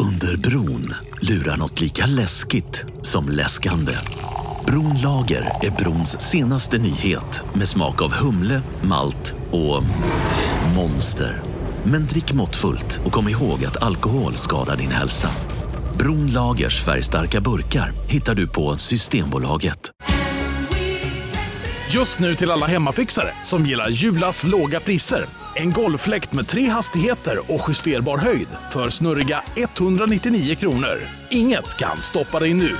Under bron lurar något lika läskigt som läskande. Bronlager är brons senaste nyhet med smak av humle, malt och monster. Men drick måttfullt och kom ihåg att alkohol skadar din hälsa. Bronlagers färgstarka burkar hittar du på Systembolaget. Just nu till alla hemmafixare som gillar Julas låga priser. En golffläkt med tre hastigheter och justerbar höjd för snurriga 199 kronor. Inget kan stoppa dig nu.